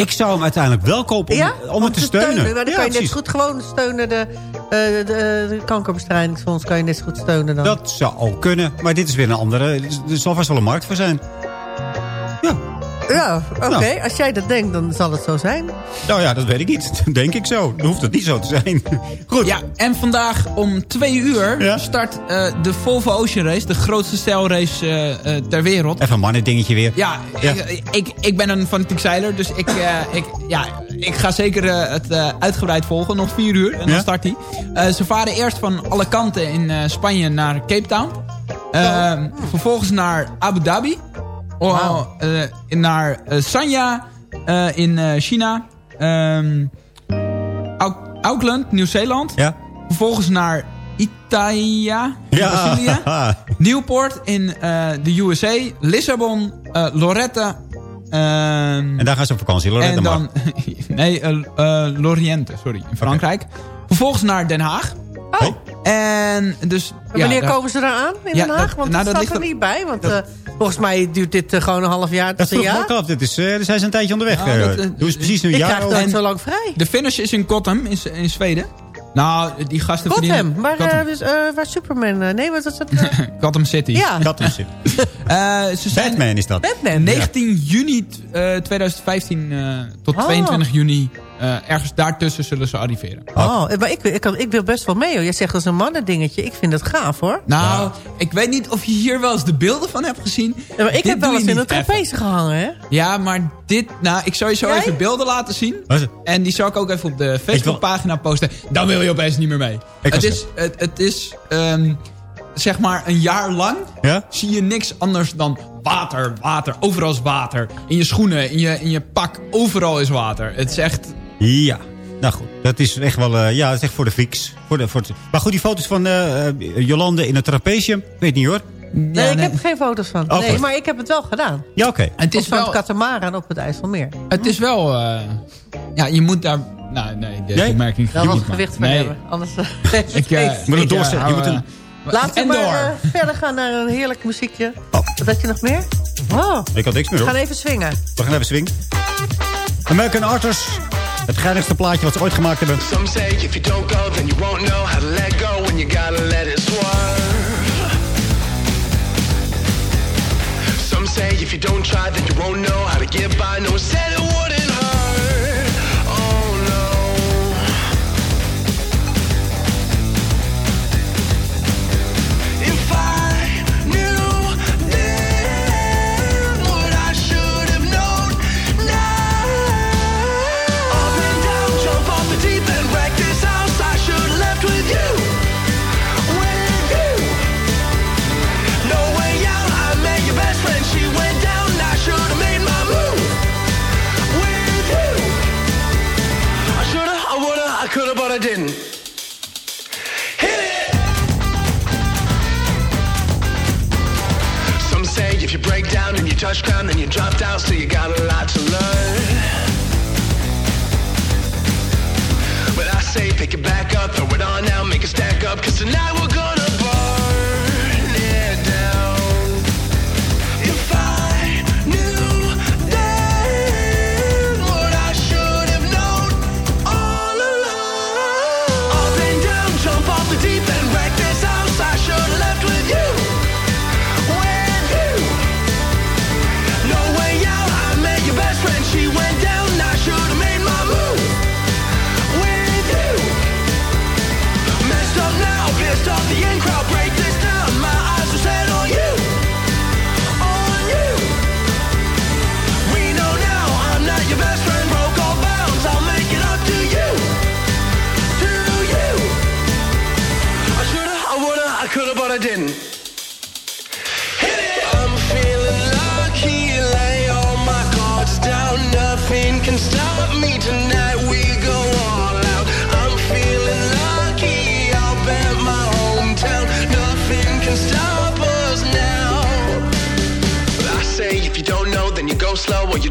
Ik zou hem uiteindelijk wel kopen om, ja? om het te steunen. Maar dan Ja, kan je net goed gewoon steunen. De, eh, de, de kankerbestrijdingsfonds kan je net zo goed steunen dan. Dat zou ook kunnen. Maar dit is weer een andere. Er zal vast wel een markt voor zijn. Ja. Ja, oké. Nou. Als jij dat denkt, dan zal het zo zijn. Nou ja, dat weet ik niet. Denk ik zo. Dan hoeft het niet zo te zijn. Goed. Ja, en vandaag om twee uur start eh, de Volvo Ocean Race. De grootste stijlrace eh, eh, ter wereld. Even een mannen dingetje weer. Ja, Ik, ik, ik ben een fanatiek zeiler. Dus ik, eh, ik, ja, ik ga zeker het eh, uitgebreid volgen. Nog vier uur en dan Ja? start hij. Eh, ze varen eerst van alle kanten in eh, Spanje naar Cape Town. Eh, Vervolgens naar Abu Dhabi. Oh, eh, naar eh, Sanya eh, in eh, China. Ehm, Au- Auckland, Nieuw-Zeeland. Ja. Vervolgens naar Italia, in Ja. Brazilië. Newport in eh, de USA. Lissabon, eh, Loretta. ehm, En daar gaan ze op vakantie. Loretta en dan, nee, eh eh, Loriente, sorry, in Frankrijk. Vervolgens naar Den Haag. Oh. En dus... En wanneer daar- komen ze daar aan in Ja, Den Haag? Want nou, dat dat staat er niet bij. Want eh, volgens mij duurt dit eh, gewoon een half jaar Dat me jaar. af. Dit is, dus hij is een tijdje onderweg. Dat, eh, Doe eens precies een Ik jaar. krijg over. nooit zo lang vrij. De finish is in Gotham, in, in Zweden. Nou, die gasten Gotham, verdienen... waar, Gotham, dus, eh, waar Superman... nee, wat is dat? Gotham City. ja, is. Eh, ze zijn Batman is dat. Batman. 19 juni eh, 2015 eh, tot Oh. 22 juni. Eh, ergens daartussen zullen ze arriveren. Oh, maar ik, ik, kan, ik wil best wel mee. Hoor. Jij zegt dat is een mannendingetje. Ik vind het gaaf hoor. Nou, ik weet niet of je hier wel eens de beelden van hebt gezien. Ja, maar ik Dit heb wel eens in een trapeze gehangen, hè? Ja, maar dit... Nou, ik zal je zo Jij? even beelden laten zien. En die zal ik ook even op de Facebookpagina posten. Dan wil je opeens niet meer mee. Ik Het is, het, het is ehm, zeg maar een jaar lang Ja? zie je niks anders dan water, water. Overal is water. In je schoenen, in je, in je pak, overal is water. Het is echt... Ja. Nou goed, dat is echt wel... eh, ja, dat is echt voor de freaks. Voor de, voor het- maar goed, die foto's van eh, eh, Jolande in het trapezium. Weet niet hoor. Nee, ik heb er geen foto's van. Oh, nee, goed. maar ik heb het wel gedaan. Ja, oké. Het Op is zo'n wel... katamaran op het IJsselmeer. Het is wel... eh, ja, je moet daar... Nou, nee, deze Nee? opmerking Daar ga ik was niet gewicht maken. voor Nee, hebben. Anders Ik, Je moet het ik, doorzetten. Je moet een- Laten we maar verder gaan naar een heerlijk muziekje. Oh. Wat had je nog meer? Oh, Ik had niks meer we hoor. gaan even swingen. We gaan even swingen. American Artists. Het geinigste plaatje wat ze ooit gemaakt hebben. Some say if you don't try, then you won't know how to get by. No down and touch ground, then you dropped out, so you got a lot to learn. But I say pick it back up, throw it on now, make it stack up, cause tonight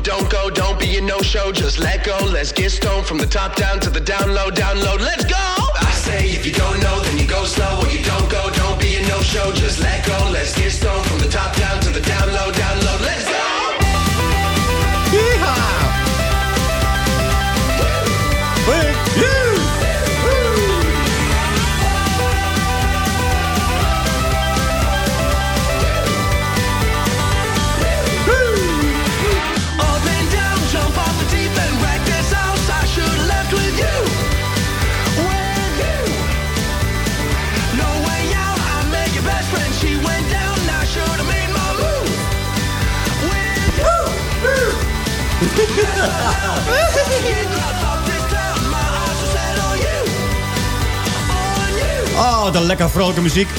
don't go. Don't be a no-show, just let go. Let's get stoned from the top down to the down low, download. Let's go! I say if you don't know, then you go slow or you don't go. Don't be a no-show, just let go. Let's get stoned from the top down to the down low, Oh, de lekker vrolijke muziek.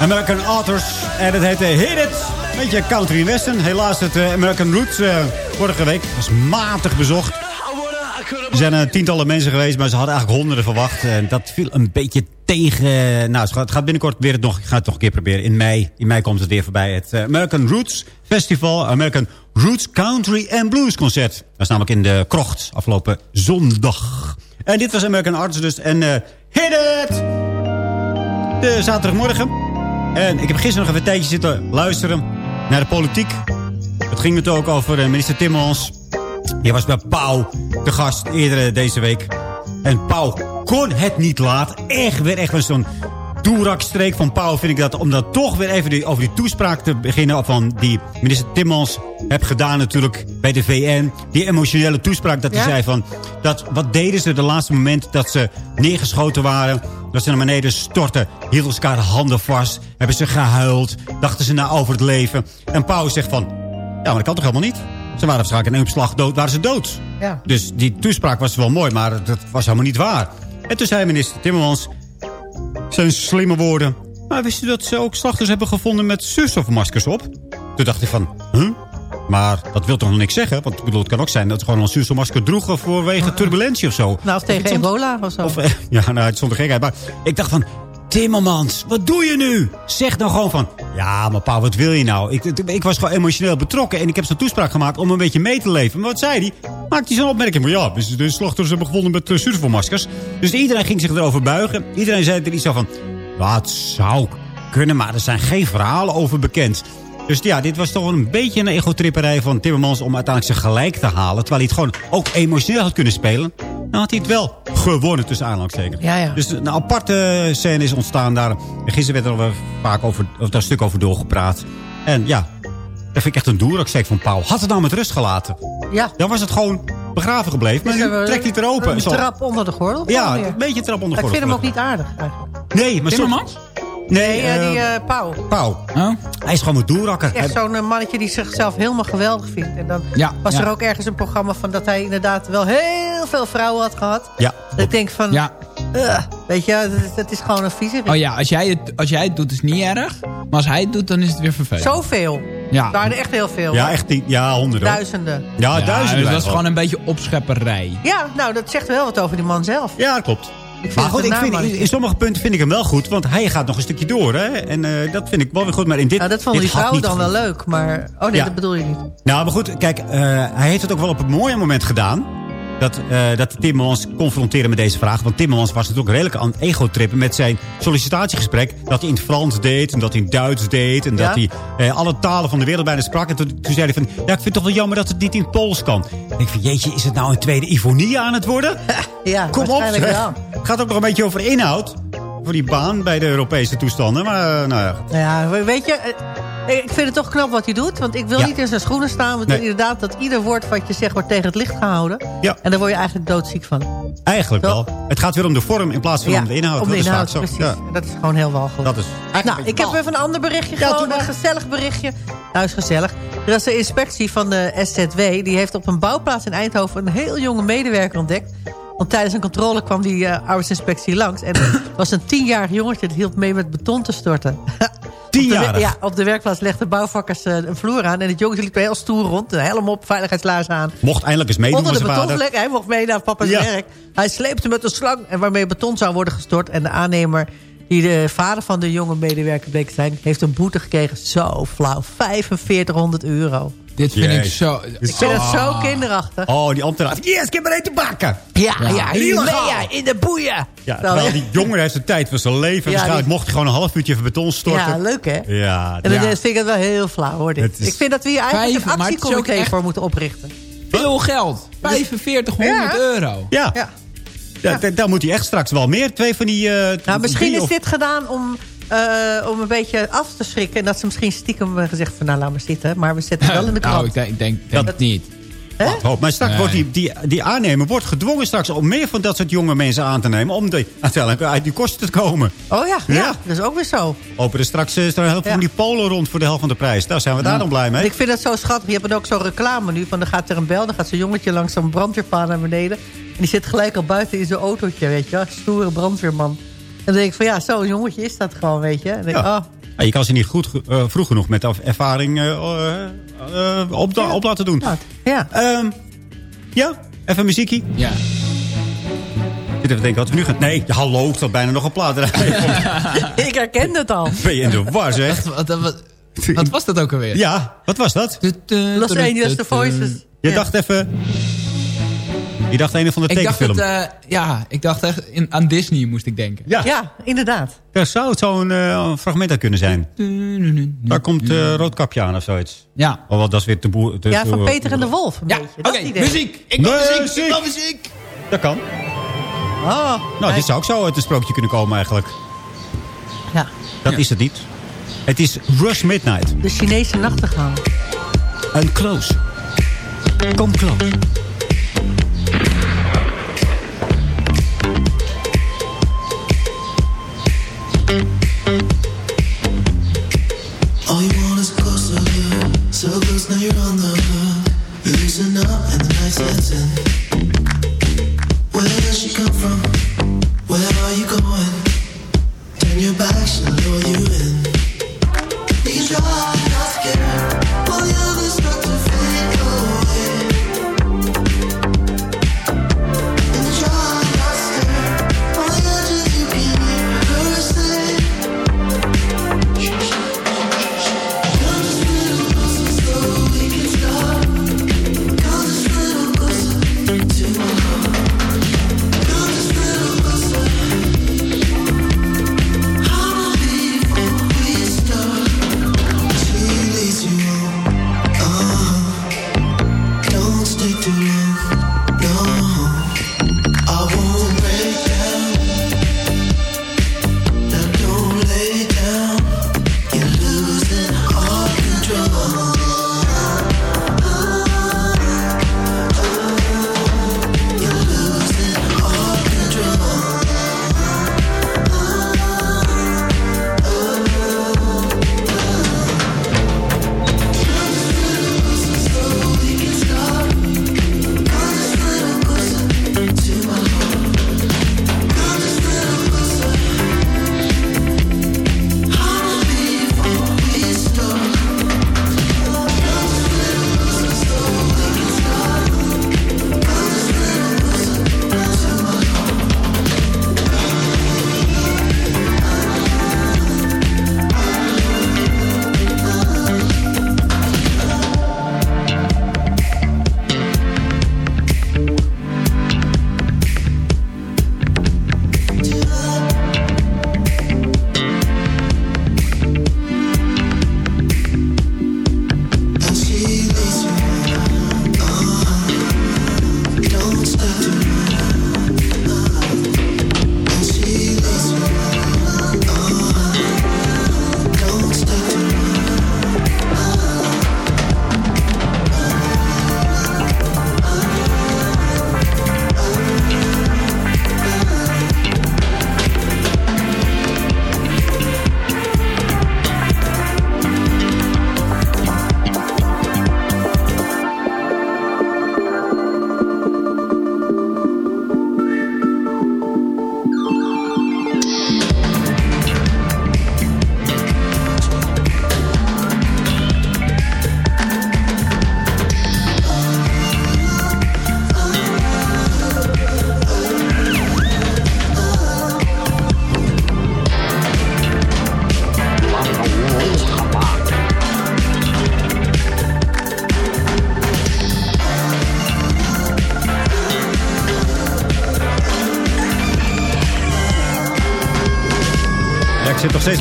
American Authors. En het heette eh, Hit It. Beetje country western. Helaas het eh, American Roots eh, vorige week was matig bezocht. Er zijn eh, tientallen mensen geweest, maar ze hadden eigenlijk honderden verwacht. En dat viel een beetje tegen. Nou, het gaat- binnenkort weer het nog. Ik ga het nog een keer proberen. In mei, in mei komt het weer voorbij. Het eh, American Roots Festival. American Roots Country and Blues Concert. Dat is namelijk in de Krocht afgelopen zondag. En dit was American Arts dus. En eh hit it! De zaterdagmorgen. En ik heb gisteren nog even een tijdje zitten luisteren naar de politiek. Het ging het ook over eh, minister Timmermans. Die was bij Pauw te gast eerder eh, deze week. En Pauw kon het niet laten. Echt weer echt zo'n doerakstreek van Pauw vind ik dat. Om dan toch weer even die, over die toespraak te beginnen. Van die minister Timmermans heb gedaan natuurlijk bij de VN. Die emotionele toespraak dat hij Ja? zei van... Dat, wat deden ze de laatste moment dat ze neergeschoten waren? Dat ze naar beneden stortten. Hielden ze elkaar de handen vast. Hebben ze gehuild. Dachten ze na over het leven. En Pauw zegt van... Ja, maar dat kan toch helemaal niet? Ze waren waarschijnlijk in een slag dood, waren ze dood. Ja. Dus die toespraak was wel mooi, maar dat was helemaal niet waar. En toen zei minister Timmermans... zijn slimme woorden... Maar wist u dat ze ook slachters hebben gevonden met zuurstofmaskers op? Toen dacht ik van... Huh? Maar dat wil toch nog niks zeggen? Want ik bedoel, het kan ook zijn dat ze gewoon een zuurstofmasker droegen... voorwege turbulentie of zo. Nou, of tegen ebola of zo. Of, eh, ja, nou, het stond er gekheid. Maar ik dacht van... Timmermans, wat doe je nu? Zeg dan gewoon van... Ja, maar pa, wat wil je nou? Ik, ik, was gewoon emotioneel betrokken... en ik heb zo'n toespraak gemaakt om een beetje mee te leven. Maar wat zei hij? Maakte hij zo'n opmerking van... Ja, dus de slachtoffers hebben gevonden met uh. Dus iedereen ging zich erover buigen. Iedereen zei er iets van... "Ja, het zou kunnen, maar er zijn geen verhalen over bekend. Dus ja, dit was toch een beetje een egotripperij van Timmermans... om uiteindelijk zijn gelijk te halen. Terwijl hij het gewoon ook emotioneel had kunnen spelen. Dan had hij het wel gewonnen, tussen aanhalingstekens. Ja, ja. Dus een aparte scène is ontstaan daar. En gisteren werd er al vaak over, of daar een stuk over doorgepraat. En ja, dat vind ik echt een doeraksteek van Pauw. Had het nou met rust gelaten. Ja. Dan was het gewoon begraven gebleven. Maar Dus nu trekt hij het er open. Een trap onder de gordel. Ja, gewoon weer. een beetje trap onder de Ik vind hem ook gordel. niet aardig eigenlijk. Nee, maar Timmermans? Nee, Nee, eh, die eh, eh Pauw. Pauw. Hij is gewoon een doerakker. Echt zo'n eh, mannetje die zichzelf helemaal geweldig vindt. En dan Ja, was ja. er ook ergens een programma van dat hij inderdaad wel heel veel vrouwen had gehad. Ja. Dat ik denk van, Ja. eh, weet je, dat is, dat is gewoon een vieze. Oh ja, als jij, het, als jij het doet is het niet erg. Maar als hij het doet, dan is het weer vervelend. Zoveel. Ja. Er waren echt heel veel. Ja, echt die, ja, honderden. Duizenden. Ja, Ja, duizenden. dus dat is gewoon een beetje opschepperij. Ja, nou, dat zegt wel wat over die man zelf. Ja, dat klopt. Vind Maar goed, ik vind, in, in sommige punten vind ik hem wel goed. Want hij gaat nog een stukje door. Hè? En eh, dat vind ik wel weer goed. Maar in dit, Nou, dat dit die niet dan wel leuk. Maar, oh nee, Ja. dat bedoel je niet. Nou, maar goed. Kijk, eh, hij heeft het ook wel op een mooi moment gedaan. Dat, eh dat Timmermans confronteren met deze vraag. Want Timmermans was natuurlijk redelijk aan het ego-trippen... met zijn sollicitatiegesprek. Dat hij in het Frans deed en dat hij in Duits deed... en Ja? dat hij eh, alle talen van de wereld bijna sprak. En toen, toen zei hij van... Ja, ik vind het toch wel jammer dat het niet in het Pools kan. En ik vind, jeetje, is het nou een tweede Ivonie aan het worden? Ja, Kom op, zeg. wel. Het gaat ook nog een beetje over inhoud. Voor die baan bij de Europese toestanden. Maar eh, nou ja, Nou ja, we- weet je, ik vind het toch knap wat hij doet. Want ik wil Ja. niet in zijn schoenen staan. Want Nee. inderdaad, dat ieder woord wat je zegt wordt tegen het licht gehouden. Ja. En daar word je eigenlijk doodziek van. eigenlijk wel. Het gaat weer om de vorm in plaats van om de inhoud. om de dat inhoud, is vaak precies. zo. Ja, Dat is gewoon heel walgelijk. dat is Nou, ik heb even een ander berichtje. Ja, gewoon een gezellig berichtje. Nou, is gezellig. Er is de inspectie van de SZW. Die heeft op een bouwplaats in Eindhoven een heel jonge medewerker ontdekt. Want tijdens een controle kwam die eh, arbeidsinspectie langs. En er was een tienjarig jongetje dat hielp mee met beton te storten. Tienjarig? Ja, op de werkplaats legden bouwvakkers eh, een vloer aan. En het jongetje liep heel stoer rond. Een helm op, veiligheidslaarzen aan. Mocht eindelijk eens meedoen Onder de betonvlek. Hij mocht mee naar papa's Ja. werk. Hij sleepte met een slang en waarmee beton zou worden gestort. En de aannemer, die de vader van de jonge medewerker bleek te zijn... heeft een boete gekregen. Zo flauw. 4500 euro. Dit vind ik zo... Ik vind het zo kinderachtig. Oh, die ambtenaar. Yes, ik heb er te bakken. Ja, ja, ja, in de boeien. Ja, terwijl die jongen heeft zijn tijd van zijn leven. Ja, Waarschijnlijk die- mocht hij gewoon een half uurtje even beton storten. Ja, leuk hè? Ja, En dan ja. vind ik het wel heel flauw hoor. Dit. Is- Ik vind dat we hier eigenlijk Vijf, een actiecomité echt- voor moeten oprichten. Veel geld. 4500 Ja. euro. Ja. Ja. Ja, da- daar moet hij echt straks wel meer. Twee van die... eh, Nou, misschien drie is of- dit gedaan om, eh, om een beetje af te schrikken. En dat ze misschien stiekem hebben gezegd van nou laat maar zitten. Maar we zetten het wel in de krant. Nou, ik denk, ik denk, denk het niet. Hoop. Maar straks Nee. wordt die, die, die aannemer wordt gedwongen straks om meer van dat soort jonge mensen aan te nemen. Om de, uiteindelijk uit die kosten te komen. Oh ja, ja, Ja. dat is ook weer zo. Open er straks staan heel veel Ja. van die polen rond voor de helft van de prijs. Daar zijn we daar dan blij mee. Ik vind het zo schattig. Je hebt ook zo'n reclame nu. Van dan gaat er een bel, dan gaat zo'n jongetje langs zo'n brandweerpaan naar beneden. En die zit gelijk al buiten in zijn autootje, weet je wel. Stoere brandweerman. dan denk ik van ja, zo'n jongetje is dat gewoon, weet je. En dan denk ik, Ja. oh, Ja, je kan ze niet goed, eh, vroeg genoeg met ervaring eh, eh, eh, op, op laten doen. Ja. Ehm, ja, even muziekje. Ja. Ik zit even te denken wat we nu gaan... Nee, hallo, ik zat bijna nog een plaat draaien. ik herken het al. Ben je in de war, zeg. Wat, wat, wat, wat was dat ook alweer? Ja, wat was dat? Los Angeles, The Voices. Je Ja. dacht even... Je dacht een van de Ik dacht, het, tekenfilm. eh, ja, ik dacht echt in, aan Disney moest ik denken. Ja. Ja, inderdaad. Daar zou het zo'n eh, een fragment uit kunnen zijn. Daar komt eh Roodkapje aan of zoiets. Ja. Oh, wat, dat is weer te boer. te- Ja, van Peter en de Wolf. Een Ja, oké, Dat muziek. Ik wil muziek. Ik wil muziek. Dat kan. Oh, Nou, dit zou ook zo uit een sprookje kunnen komen eigenlijk. Ja. Dat Ja. is het niet. Het is Rush Midnight. De Chinese nachtegaal. En close. Kom close. Listen up and the night's in.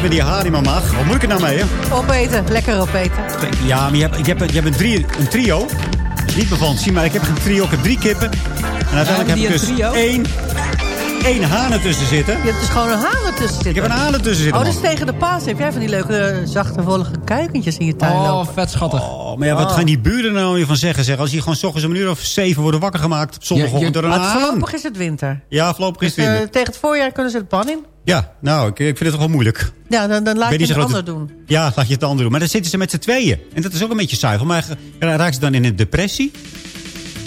Met die haar in mijn maag. Wat moet ik er nou mee, hè? Opeten, lekker opeten. Ja, maar je hebt, je hebt, je hebt een, drie, een trio. Niet me van zien, maar ik heb een trio. Ik heb drie kippen. En uiteindelijk heb ik dus trio? één, één haan ertussen zitten. Je hebt dus gewoon een haan ertussen zitten. Ik heb een haan ertussen zitten, Oh, dus man. tegen de paas heb jij van die leuke, zachte, wollige kuikentjes in je tuin Oh, lopen. vet schattig. Oh, maar ja, wat Oh. gaan die buren nou weer van zeggen? Zeg? Als die gewoon s ochtends om een uur of zeven worden wakker gemaakt. op Zondagochtend door een Maar haan. voorlopig is het winter. Ja, voorlopig is Dus het eh, winter. tegen het voorjaar kunnen ze het ban in. Ja, nou, ik, ik vind het toch wel moeilijk. Ja, dan, dan laat Ben je niet het ander doen. Ja, laat je het ander doen. Maar dan zitten ze met z'n tweeën. En dat is ook een beetje zuivel. Maar raakt ze dan in een depressie?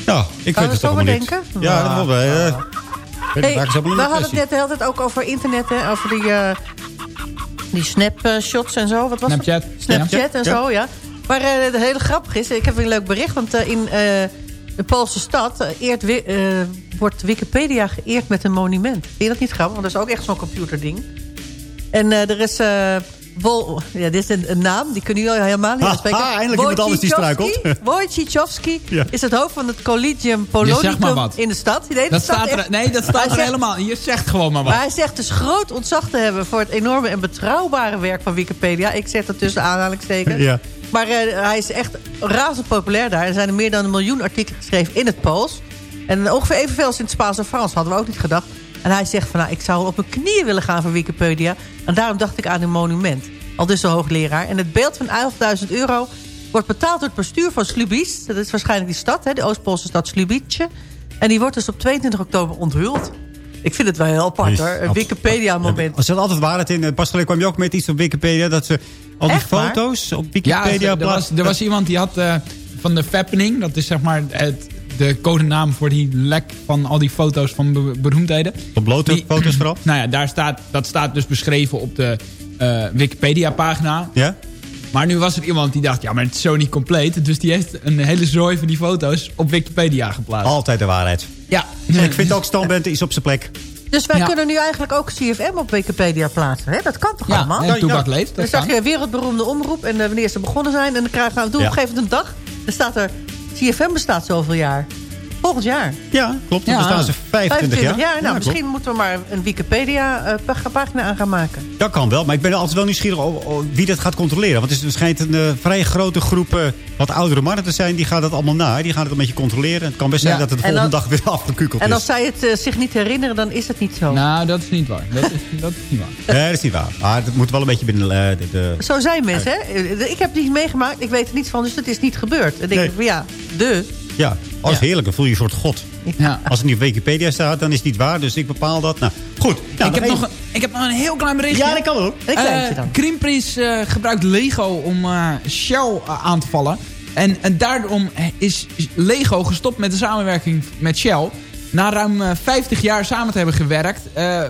Nou, ik Kan vind het toch wel denken? Ja, Nou, dat wel. eh. niet ze we hadden het net de hele tijd ook over internet, hè, over die, eh, die snapshots en zo. Wat was het? Snapchat. Snapchat en Ja. zo, ja. Maar eh, het hele grappig is, ik heb een leuk bericht, want in eh, de Poolse stad eh, eert, eh, wordt Wikipedia geëerd met een monument. Vind je dat niet grappig? Want dat is ook echt zo'n computerding. En eh, er is... eh, Wol, ja, dit is een, een naam, die kunnen jullie helemaal niet Ha, uitspreken. ha, eindelijk iemand anders die struikelt. Wojciechowski Ja. is het hoofd van het Collegium Polonicum in de stad. Nee, Dat staat er, nee, dat staat er zegt- helemaal. Je zegt gewoon maar wat. maar hij zegt dus groot ontzag te hebben... voor het enorme en betrouwbare werk van Wikipedia. Ik zeg dat tussen aanhalingstekens. Ja. Maar eh, hij is echt razend populair daar. Er zijn er meer dan een miljoen artikelen geschreven in het Pools. En ongeveer evenveel als in het Spaans en Frans. Hadden we ook niet gedacht. En hij zegt van, nou, ik zou wel op mijn knieën willen gaan voor Wikipedia. En daarom dacht ik aan een monument. Al dus de hoogleraar. En het beeld van 11.000 euro wordt betaald door het bestuur van Slubice. Dat is waarschijnlijk die stad, hè, de Oost-Poolse stad Slubice. En die wordt dus op 22 oktober onthuld. Ik vind het wel heel apart hoor. Een. Wikipedia-moment. Er zit altijd waarheid in. Pas geleden kwam je ook met iets op Wikipedia. Dat ze al die Echt waar? foto's op Ja, Wikipedia er, er was, plaatsen. er was iemand die had eh, van de Fappening, dat is zeg maar het, de codenaam voor die lek van al die foto's van be- beroemdheden. Op blote Die- foto's vooral. Nou ja, daar staat, dat staat dus beschreven op de eh, Wikipedia-pagina. Ja? Maar nu was er iemand die dacht, ja, maar het is zo niet compleet. Dus die heeft een hele zooi van die foto's op Wikipedia geplaatst. Altijd de waarheid. Ja. Ik vind ook standbent is op zijn plek. Dus wij Ja. kunnen nu eigenlijk ook CFM op Wikipedia plaatsen. Hè? Dat kan toch Ja, allemaal? en Toebak leeft. Dan Dat zag je wereldberoemde omroep en eh, wanneer ze begonnen zijn. En dan krijgen we Ja. op een gegeven moment een dag. Dan staat er, CFM bestaat zoveel jaar. Volgend jaar. Ja, klopt. Dan Ja. bestaan ze 25, jaar. Nou, Ja, misschien klopt. moeten we maar een Wikipedia-pagina aan gaan maken. Dat kan wel, maar ik ben altijd wel nieuwsgierig wie dat gaat controleren. Want het is, schijnt een eh, vrij grote groep eh, wat oudere mannen te zijn. Die gaan dat allemaal na. Die gaan het een beetje controleren. Het kan best zijn dat het de En volgende dan- dag weer afgekukeld En is. als zij het eh, zich niet herinneren, dan is het niet zo. Nou, dat is niet waar. Dat is, dat is niet waar. Nee, dat is niet waar. Maar het moet wel een beetje binnen eh, de... de- Zo zijn mensen, hè? Eh, Ik heb het niet meegemaakt, ik weet er niets van, dus het is niet gebeurd. Dan denk Nee. ik van ja, de. Ja, dat is Ja. heerlijk. Dan voel je een soort god. Ja. Als het niet op Wikipedia staat, dan is het niet waar. Dus ik bepaal dat. Nou, goed. Nou, ik, heb even- nog een, ik heb nog een heel klein berichtje. Ja, dat kan ook. Een kleintje Eh, dan. Eh, gebruikt Lego om eh, Shell aan te vallen. En, en daarom is Lego gestopt met de samenwerking met Shell. Na ruim eh, 50 jaar samen te hebben gewerkt...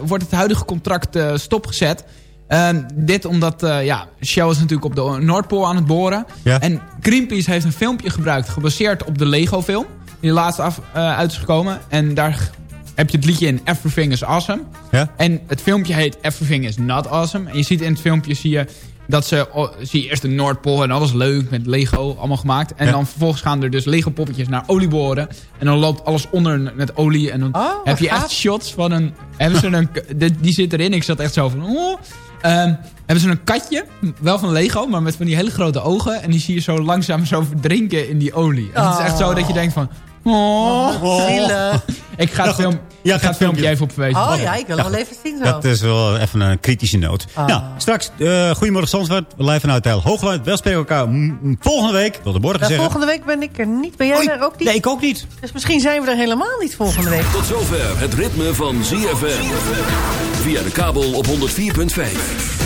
wordt het huidige contract stopgezet. Eh, dit omdat ja, Shell is natuurlijk op de Noordpool aan het boren. Ja. En Greenpeace heeft een filmpje gebruikt... gebaseerd op de Lego-film. Die laatst af, eh, uit is gekomen. En daar heb je het liedje in Everything is Awesome. Ja? En het filmpje heet Everything is Not Awesome. En je ziet in het filmpje zie je dat ze oh, zie je eerst de Noordpool en alles leuk met Lego allemaal gemaakt. En Ja. dan vervolgens gaan er dus Lego poppetjes naar olie boren. En dan loopt alles onder met olie. En dan Oh, heb je echt shots van een... hebben ze een die, die zit erin. Ik zat echt zo van... Oh. Hebben ze een katje, wel van Lego, maar met van die hele grote ogen. En die zie je zo langzaam zo verdrinken in die olie. En het is echt zo dat je denkt van... Oh. Zielig. Ik ga het, film, Ja, ik ga het filmpje filmpje. even op. Oh ja, ik wil wel even zien zo. Dat is wel even een kritische noot. Ah. Nou, straks, eh Goedemorgen Zandvoort, live vanuit Heil Hoogland. Wel spreken we elkaar volgende week, wil de morgen Ja, zeggen. volgende week ben ik er niet. Ben jij Oei, er ook niet? Nee, ik ook niet. Dus misschien zijn we er helemaal niet volgende week. Tot zover het ritme van ZFM. Via de kabel op 104.5.